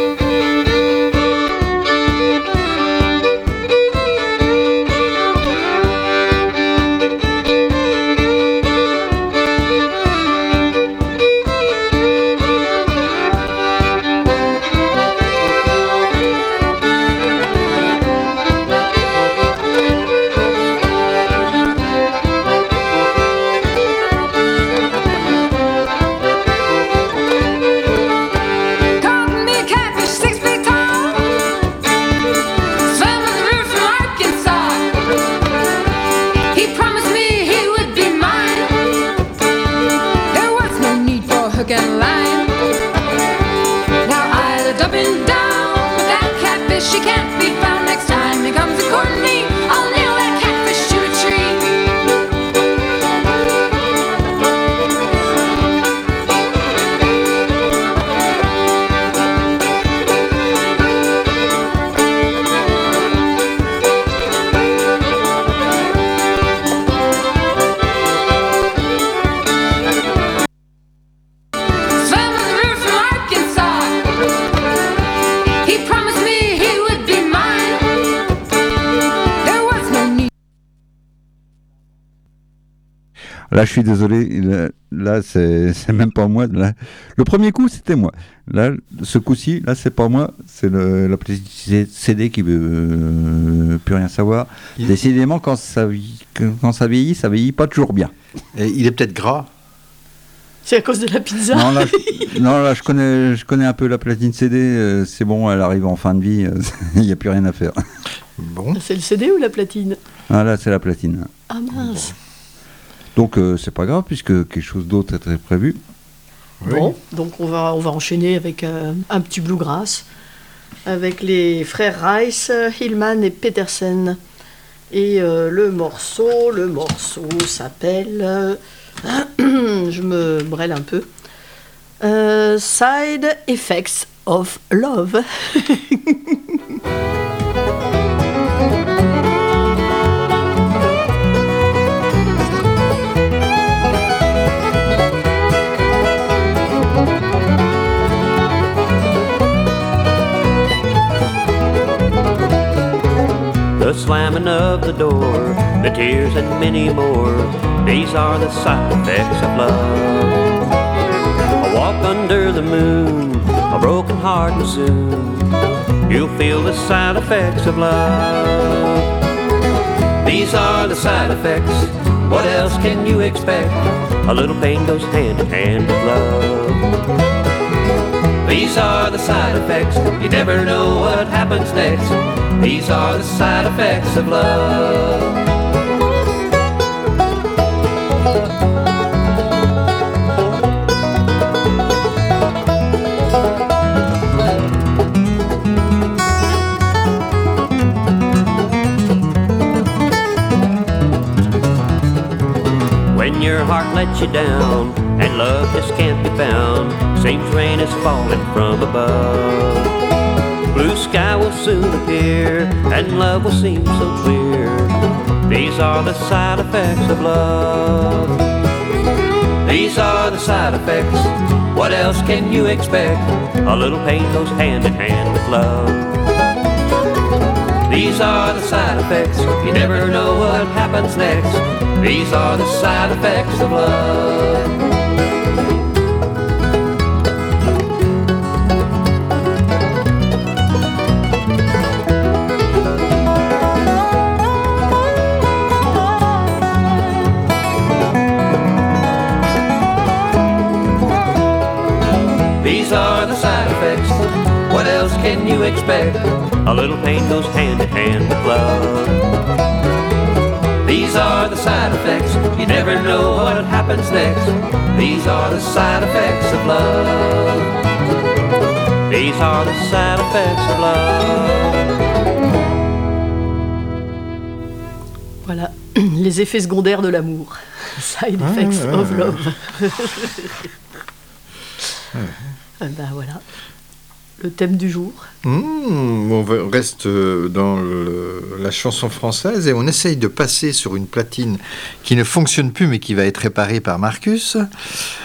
[SPEAKER 5] Suis désolé. Là, là, c'est même pas moi. Là. Le premier coup, c'était moi. Là, ce coup-ci, là, c'est pas moi. C'est la petite CD qui veut euh, plus rien savoir.
[SPEAKER 2] Il-
[SPEAKER 5] Décidément, quand ça, quand ça vieillit, ça vieillit pas toujours bien.
[SPEAKER 2] Et il est peut-être gras.
[SPEAKER 4] C'est à cause de la pizza.
[SPEAKER 5] Non, là, je, non, là, je connais, je connais un peu la platine CD. euh, c'est bon, elle arrive en fin de vie. euh, Il n'y a plus rien à faire.
[SPEAKER 2] Bon.
[SPEAKER 4] C'est le CD ou la platine?
[SPEAKER 5] Ah, là, c'est la platine.
[SPEAKER 4] Ah mince.
[SPEAKER 5] Donc, euh, c'est pas grave puisque quelque chose d'autre était prévu.
[SPEAKER 4] Bon, donc on va, on va enchaîner avec euh, un petit bluegrass avec les frères Rice, Hillman et Petersen. Et euh, le morceau, le morceau s'appelle, euh, je me brêle un peu, euh, Side Effects of Love.
[SPEAKER 15] The slamming of the door, the tears and many more. These are the side effects of love. A walk under the moon, a broken heart and soon you'll feel the side effects of love. These are the side effects. What else can you expect? A little pain goes hand in hand with love. These are the side effects. You never know what happens next. These are the side effects of love. When your heart lets you down, and love just can't be found. Seems rain is falling from above. Blue sky will soon appear, and love will seem so clear. These are the side effects of love. These are the side effects. What else can you expect? A little pain goes hand in hand with love. These are the side effects. You never know what happens next. These are the side effects of love. Expect? A little pain goes hand in hand with love. These are the side effects. You never know what happens next. These are the side effects of love. These are the side effects of love.
[SPEAKER 4] Voilà, les effets secondaires de l'amour. Side effects
[SPEAKER 2] ouais,
[SPEAKER 4] of love. Ah ben voilà, le thème du jour.
[SPEAKER 2] Mmh, on reste euh, dans le- la chanson française et on essaye de passer sur une platine qui ne fonctionne plus mais qui va être réparée par Marcus.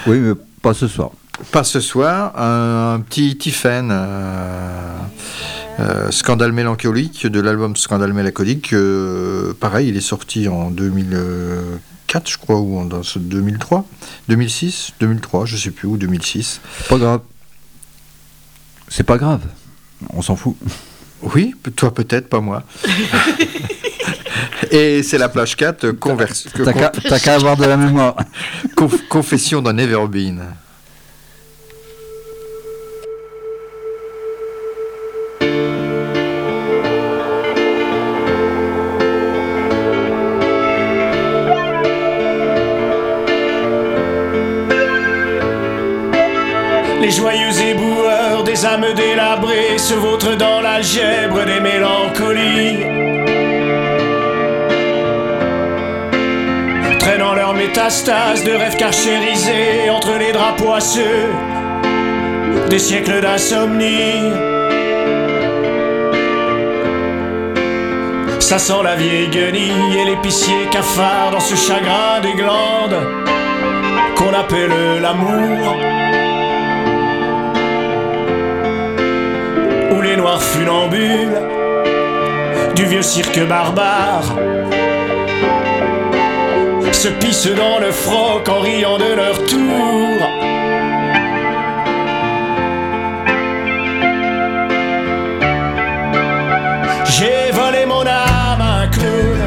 [SPEAKER 5] Oui, mais pas ce soir.
[SPEAKER 2] Pas ce soir, un, un petit Tiffen, euh, euh, Scandale mélancolique, de l'album Scandale mélancolique. euh, pareil, il est sorti en 2004, je crois, ou en dans ce 2003, 2006, 2003, je sais plus, ou 2006.
[SPEAKER 5] Pas grave. C'est pas grave. On s'en fout.
[SPEAKER 2] Oui, toi peut-être, pas moi. Et c'est la plage 4, converse-
[SPEAKER 5] T'as qu'à t'as qu'à avoir de la mémoire.
[SPEAKER 2] Conf- Confession d'un Everbean.
[SPEAKER 16] Les joyeux des âmes délabrées se vautrent dans l'algèbre des mélancolies. Traînant leurs métastases de rêves carchérisés entre les draps poisseux des siècles d'insomnie. Ça sent la vieille guenille et l'épicier cafard dans ce chagrin des glandes qu'on appelle l'amour. Noirs funambules du vieux cirque barbare se pissent dans le froc en riant de leur tour. J'ai volé mon âme à un clown,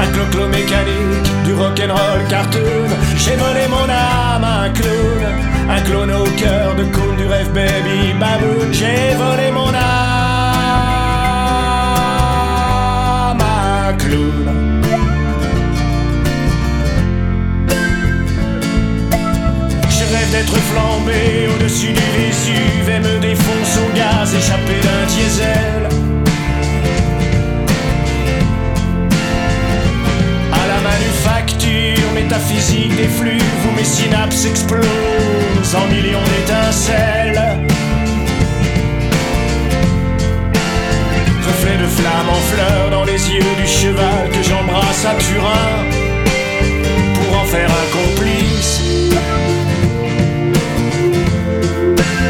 [SPEAKER 16] un clo-clo mécanique du rock'n'roll cartoon. J'ai volé mon âme à un clown, un clone au cœur de cool du rêve baby baboon. J'ai volé mon âme Je rêve d'être flambé au-dessus du Vésuve et me défonce au gaz échappé d'un diesel. À la manufacture métaphysique des flux, où mes synapses explosent en millions d'étincelles. Flamme en fleurs dans les yeux du cheval que j'embrasse à Turin pour en faire un complice.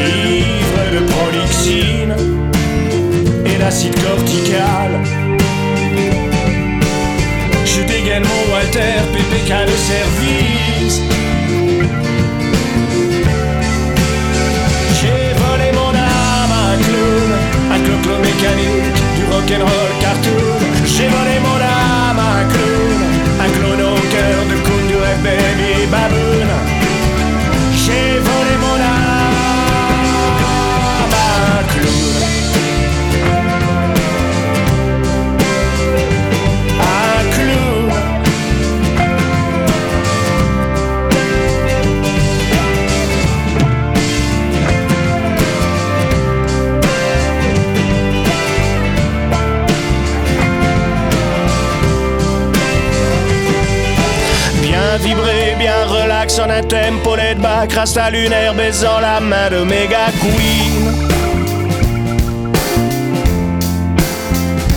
[SPEAKER 16] Ivre de prolixine et d'acide cortical. Je dégaine mon Walter PPK de service. Laid back, rasta lunaire baisant la main de Mega Queen.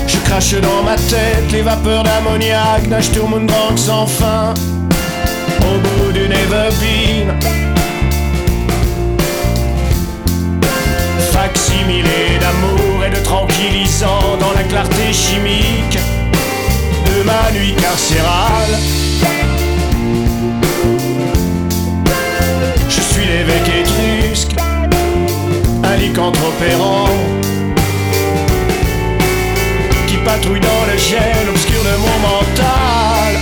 [SPEAKER 16] Je crache dans ma tête les vapeurs d'ammoniac d'un Sturmundrank sans fin au bout d'une Everbean. Facsimilé d'amour et de tranquillisant dans la clarté chimique de ma nuit carcérale. Suis l'évêque étrusque, un lycanthrope errant qui patrouille dans le gel obscur de mon mental.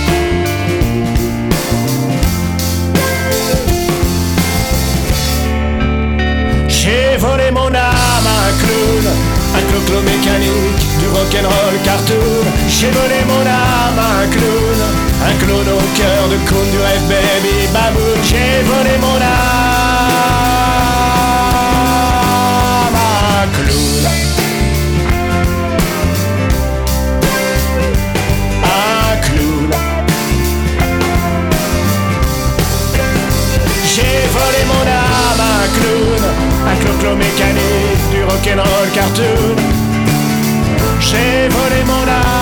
[SPEAKER 16] J'ai volé mon âme à un clown, un cloclo mécanique, du rock'n'roll cartoon. J'ai volé mon âme à un clown, un clown au cœur de coon du rêve baby baboon. J'ai volé mon âme un clown. Un clown. J'ai volé mon âme un clown, un cloclo mécanique du rock'n'roll cartoon. J'ai volé mon âme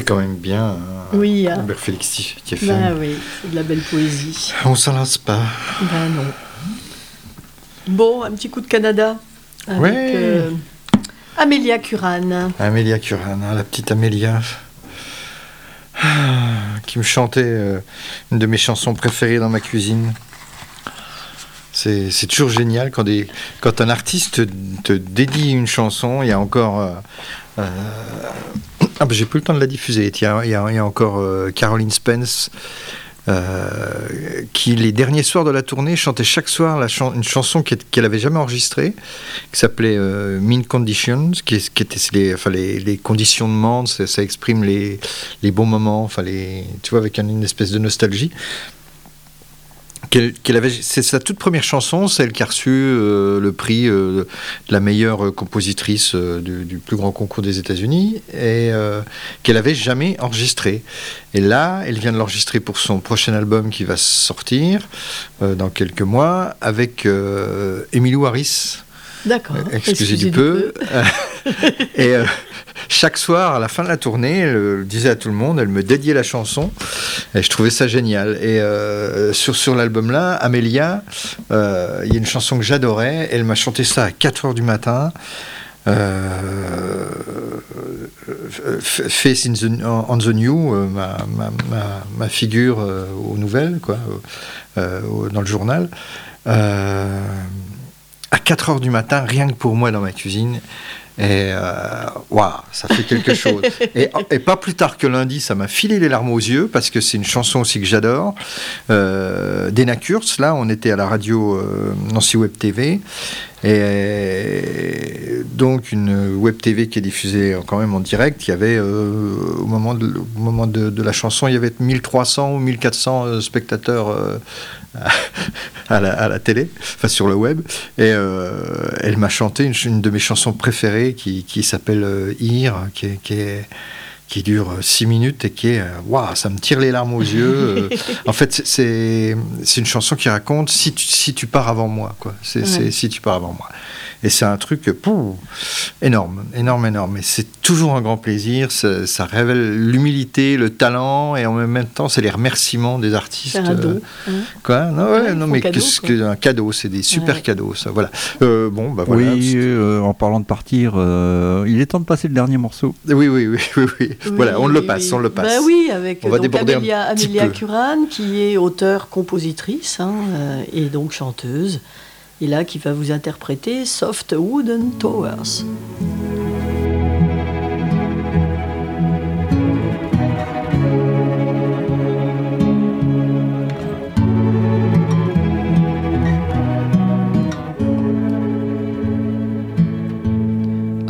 [SPEAKER 2] C'est quand même bien, hein,
[SPEAKER 4] Oui.
[SPEAKER 2] Albert Félix Tif- Thieffel.
[SPEAKER 4] Ben oui, c'est de la belle poésie.
[SPEAKER 2] On s'en lasse pas.
[SPEAKER 4] Ben non. Bon, un petit coup de Canada avec
[SPEAKER 2] Ouais.
[SPEAKER 4] euh, Amélia Curran.
[SPEAKER 2] Amélia Curran, hein, la petite Amélia, ah, qui me chantait euh, une de mes chansons préférées dans ma cuisine. C'est toujours génial quand, des, quand un artiste te, te dédie une chanson. Il y a encore. euh, euh, ah, ben, J'ai plus le temps de la diffuser. Il y a, il y a- encore euh, Caroline Spence. euh, qui les derniers soirs de la tournée chantait chaque soir la une chanson qu'elle avait jamais enregistrée qui s'appelait euh, Mean Conditions qui, était les, enfin, les, conditions de monde ça, exprime les, les bons moments enfin les, tu vois avec un- une espèce de nostalgie c'est sa toute première chanson celle qui a reçu euh, le prix euh, de la meilleure euh, compositrice du, plus grand concours des États-Unis et qu'elle avait jamais enregistrée et là elle vient de l'enregistrer pour son prochain album qui va sortir dans quelques mois avec Emilio Harris
[SPEAKER 4] D'accord.
[SPEAKER 2] euh, excusez du peu. et euh, chaque soir, à la fin de la tournée, elle euh, disait à tout le monde, elle me dédiait la chanson. Et je trouvais ça génial. Et euh, sur, sur l'album-là, Amélia, euh, il y a une chanson que j'adorais. Elle m'a chanté ça à 4 heures du matin. Euh, Face in the- on the New, ma, ma- ma- ma figure aux nouvelles, quoi, dans le journal. Euh, 4 heures du matin, rien que pour moi dans ma cuisine. Et euh, waouh, ça fait quelque chose. Et, et pas plus tard que lundi, ça m'a filé les larmes aux yeux parce que c'est une chanson aussi que j'adore. Euh, Dena Kurtz, là, on était à la radio euh, Nancy Web TV. Et donc une web TV qui est diffusée quand même en direct. Il y avait euh, au moment, de, au moment de, la chanson, il y avait 1300 ou 1400 euh, spectateurs euh, à, la, à la télé, enfin sur le web. Et elle m'a chanté une, de mes chansons préférées qui, qui s'appelle Ir, qui est- qui dure 6 minutes et qui est euh, waouh ça me tire les larmes aux yeux euh. en fait c'est- une chanson qui raconte si tu, si tu pars avant moi quoi c'est
[SPEAKER 4] Ouais.
[SPEAKER 2] si tu pars avant moi et c'est un truc euh, énorme énorme énorme et c'est toujours un grand plaisir. Ça, ça révèle l'humilité, le talent, et en même temps, c'est les remerciements des artistes.
[SPEAKER 4] C'est un
[SPEAKER 2] euh,
[SPEAKER 4] hein.
[SPEAKER 2] Quoi Non, ouais,
[SPEAKER 4] Ouais,
[SPEAKER 2] non
[SPEAKER 4] font
[SPEAKER 2] mais
[SPEAKER 4] cadeau,
[SPEAKER 2] qu'est-ce que un cadeau C'est des super
[SPEAKER 4] Ouais.
[SPEAKER 2] cadeaux, ça. Voilà. Euh, bon, bah voilà.
[SPEAKER 5] oui, euh, en parlant de partir, euh, il est temps de passer le dernier morceau.
[SPEAKER 2] Oui, oui, oui, oui, oui. Voilà, on
[SPEAKER 4] Oui,
[SPEAKER 2] le passe,
[SPEAKER 4] oui.
[SPEAKER 2] on le passe.
[SPEAKER 4] Bah oui, avec
[SPEAKER 2] On va
[SPEAKER 4] donc,
[SPEAKER 2] déborder un
[SPEAKER 4] Amelia,
[SPEAKER 2] petit
[SPEAKER 4] Amelia
[SPEAKER 2] peu.
[SPEAKER 4] Curan, qui est auteure-compositrice hein, euh, et donc chanteuse, et là qui va vous interpréter Soft Wooden Towers.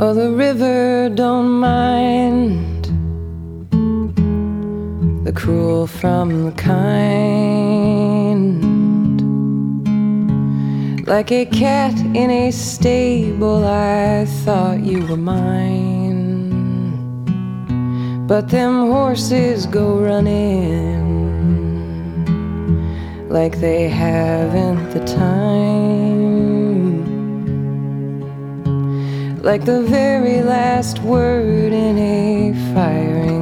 [SPEAKER 8] Oh, the river don't mind the cruel from the kind. Like a cat in a stable, I thought you were mine. But them horses go running like they haven't the time like the very last word in a firing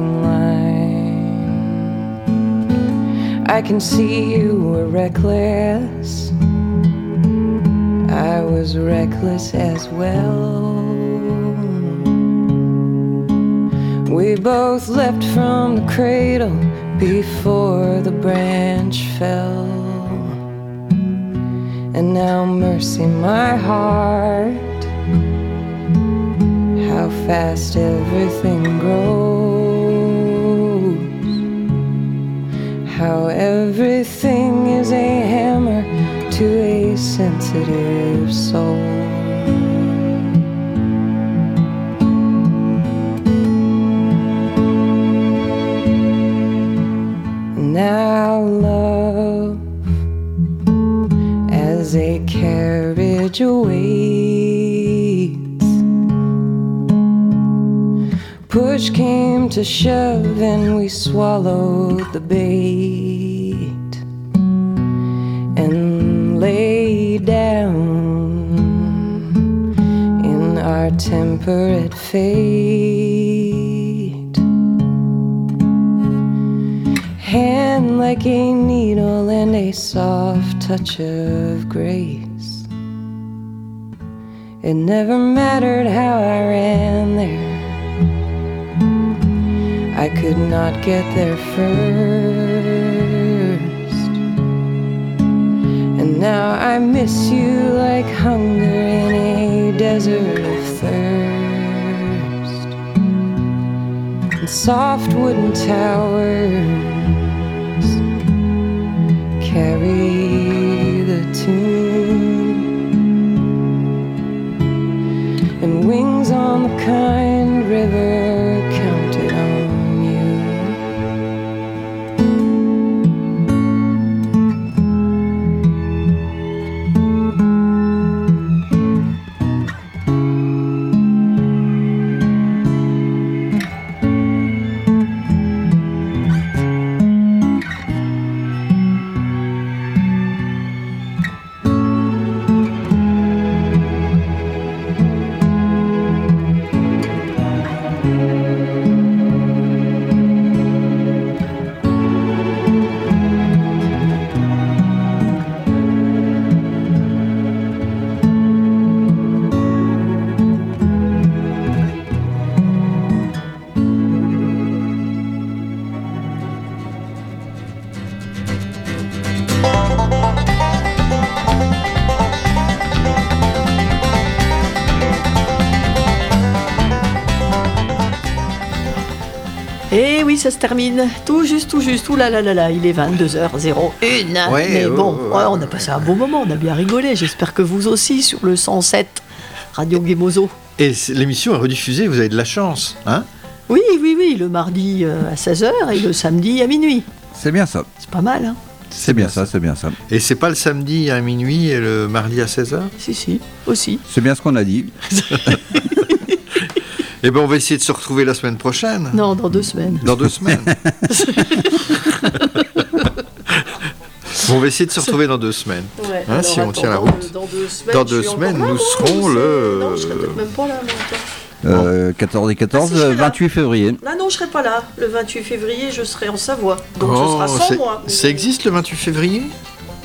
[SPEAKER 8] I can see you were reckless. I was reckless as well. We both leapt from the cradle before the branch fell. And now, mercy, my heart how fast everything grows, how everything is a hammer to a sensitive soul. Now, love, as a carriage awaits. Push came to shove, and we swallowed the bait and lay down in our temperate fate. Hand like a needle and a soft touch of grace. It never mattered how I ran there. I could not get there first. And now I miss you like hunger in a desert of thirst. And soft wooden towers carry the tune. And wings on the kind river
[SPEAKER 4] ça se termine tout juste, tout juste. Ouh là là là là, il est 22h01.
[SPEAKER 2] Ouais,
[SPEAKER 4] Mais bon,
[SPEAKER 2] ouais,
[SPEAKER 4] ouais, on a passé un bon moment, on a bien rigolé. J'espère que vous aussi sur le 107 Radio Gemozo.
[SPEAKER 2] Et l'émission est rediffusée, vous avez de la chance. Hein?
[SPEAKER 4] Oui, oui, oui, le mardi euh, à 16h et le samedi à minuit.
[SPEAKER 5] C'est bien ça.
[SPEAKER 4] C'est pas mal, hein?
[SPEAKER 5] C'est bien ça, c'est bien ça.
[SPEAKER 2] Et c'est pas le samedi à minuit et le mardi à 16h
[SPEAKER 4] Si, si, aussi.
[SPEAKER 5] C'est bien ce qu'on a dit.
[SPEAKER 2] Eh ben on va essayer de se retrouver la semaine prochaine.
[SPEAKER 4] Non, dans deux semaines.
[SPEAKER 2] Dans deux semaines. Bon, on va essayer de se retrouver dans deux semaines.
[SPEAKER 4] Ouais,
[SPEAKER 2] Hein,
[SPEAKER 4] alors,
[SPEAKER 2] si on tient la
[SPEAKER 4] dans-
[SPEAKER 2] route.
[SPEAKER 4] Dans deux semaines,
[SPEAKER 2] Dans deux nous serons le-
[SPEAKER 4] Non, je serai peut-être même pas là, moi, attends.
[SPEAKER 5] Euh, 14 et 14,
[SPEAKER 4] Ah, si, je
[SPEAKER 5] euh,
[SPEAKER 4] serai là.
[SPEAKER 5] 28 février.
[SPEAKER 4] Là, non, je serai pas là. Le 28 février, je serai en Savoie. Donc ce
[SPEAKER 2] Oh,
[SPEAKER 4] sera sans
[SPEAKER 2] c'est-
[SPEAKER 4] moi.
[SPEAKER 2] Ça existe le 28 février?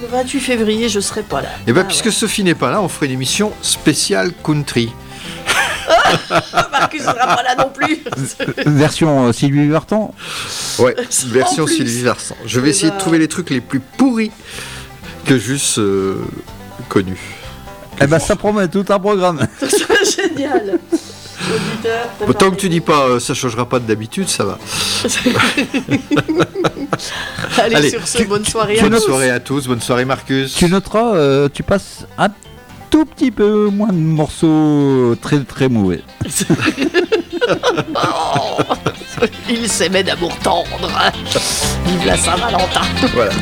[SPEAKER 4] Le 28 février, je serai pas là.
[SPEAKER 2] Et bien,
[SPEAKER 4] Ah,
[SPEAKER 2] puisque Sophie n'est pas là, on fera une émission spéciale country.
[SPEAKER 4] Marcus ne sera pas là non plus.
[SPEAKER 5] Version euh, Sylvie Vartan.
[SPEAKER 2] Ouais, version. Sylvie Varsan. Je vais
[SPEAKER 4] Eh
[SPEAKER 2] essayer
[SPEAKER 4] ben-
[SPEAKER 2] de trouver les trucs les plus pourris que juste euh, connus.
[SPEAKER 5] Eh ben ça promet tout un programme.
[SPEAKER 4] Génial. Auditeur,
[SPEAKER 2] Autant que tu dis pas, euh, ça changera pas d'habitude, ça va.
[SPEAKER 4] Allez,
[SPEAKER 2] Allez,
[SPEAKER 4] sur ce,
[SPEAKER 2] tu-
[SPEAKER 4] bonne soirée à
[SPEAKER 2] Bonne
[SPEAKER 4] tous.
[SPEAKER 2] soirée à tous, bonne soirée Marcus.
[SPEAKER 5] Tu noteras, euh, tu passes un tout petit peu moins de morceaux très très mauvais.
[SPEAKER 4] Oh, il s'aimait d'amour tendre. Vive la Saint-Valentin.
[SPEAKER 2] Voilà.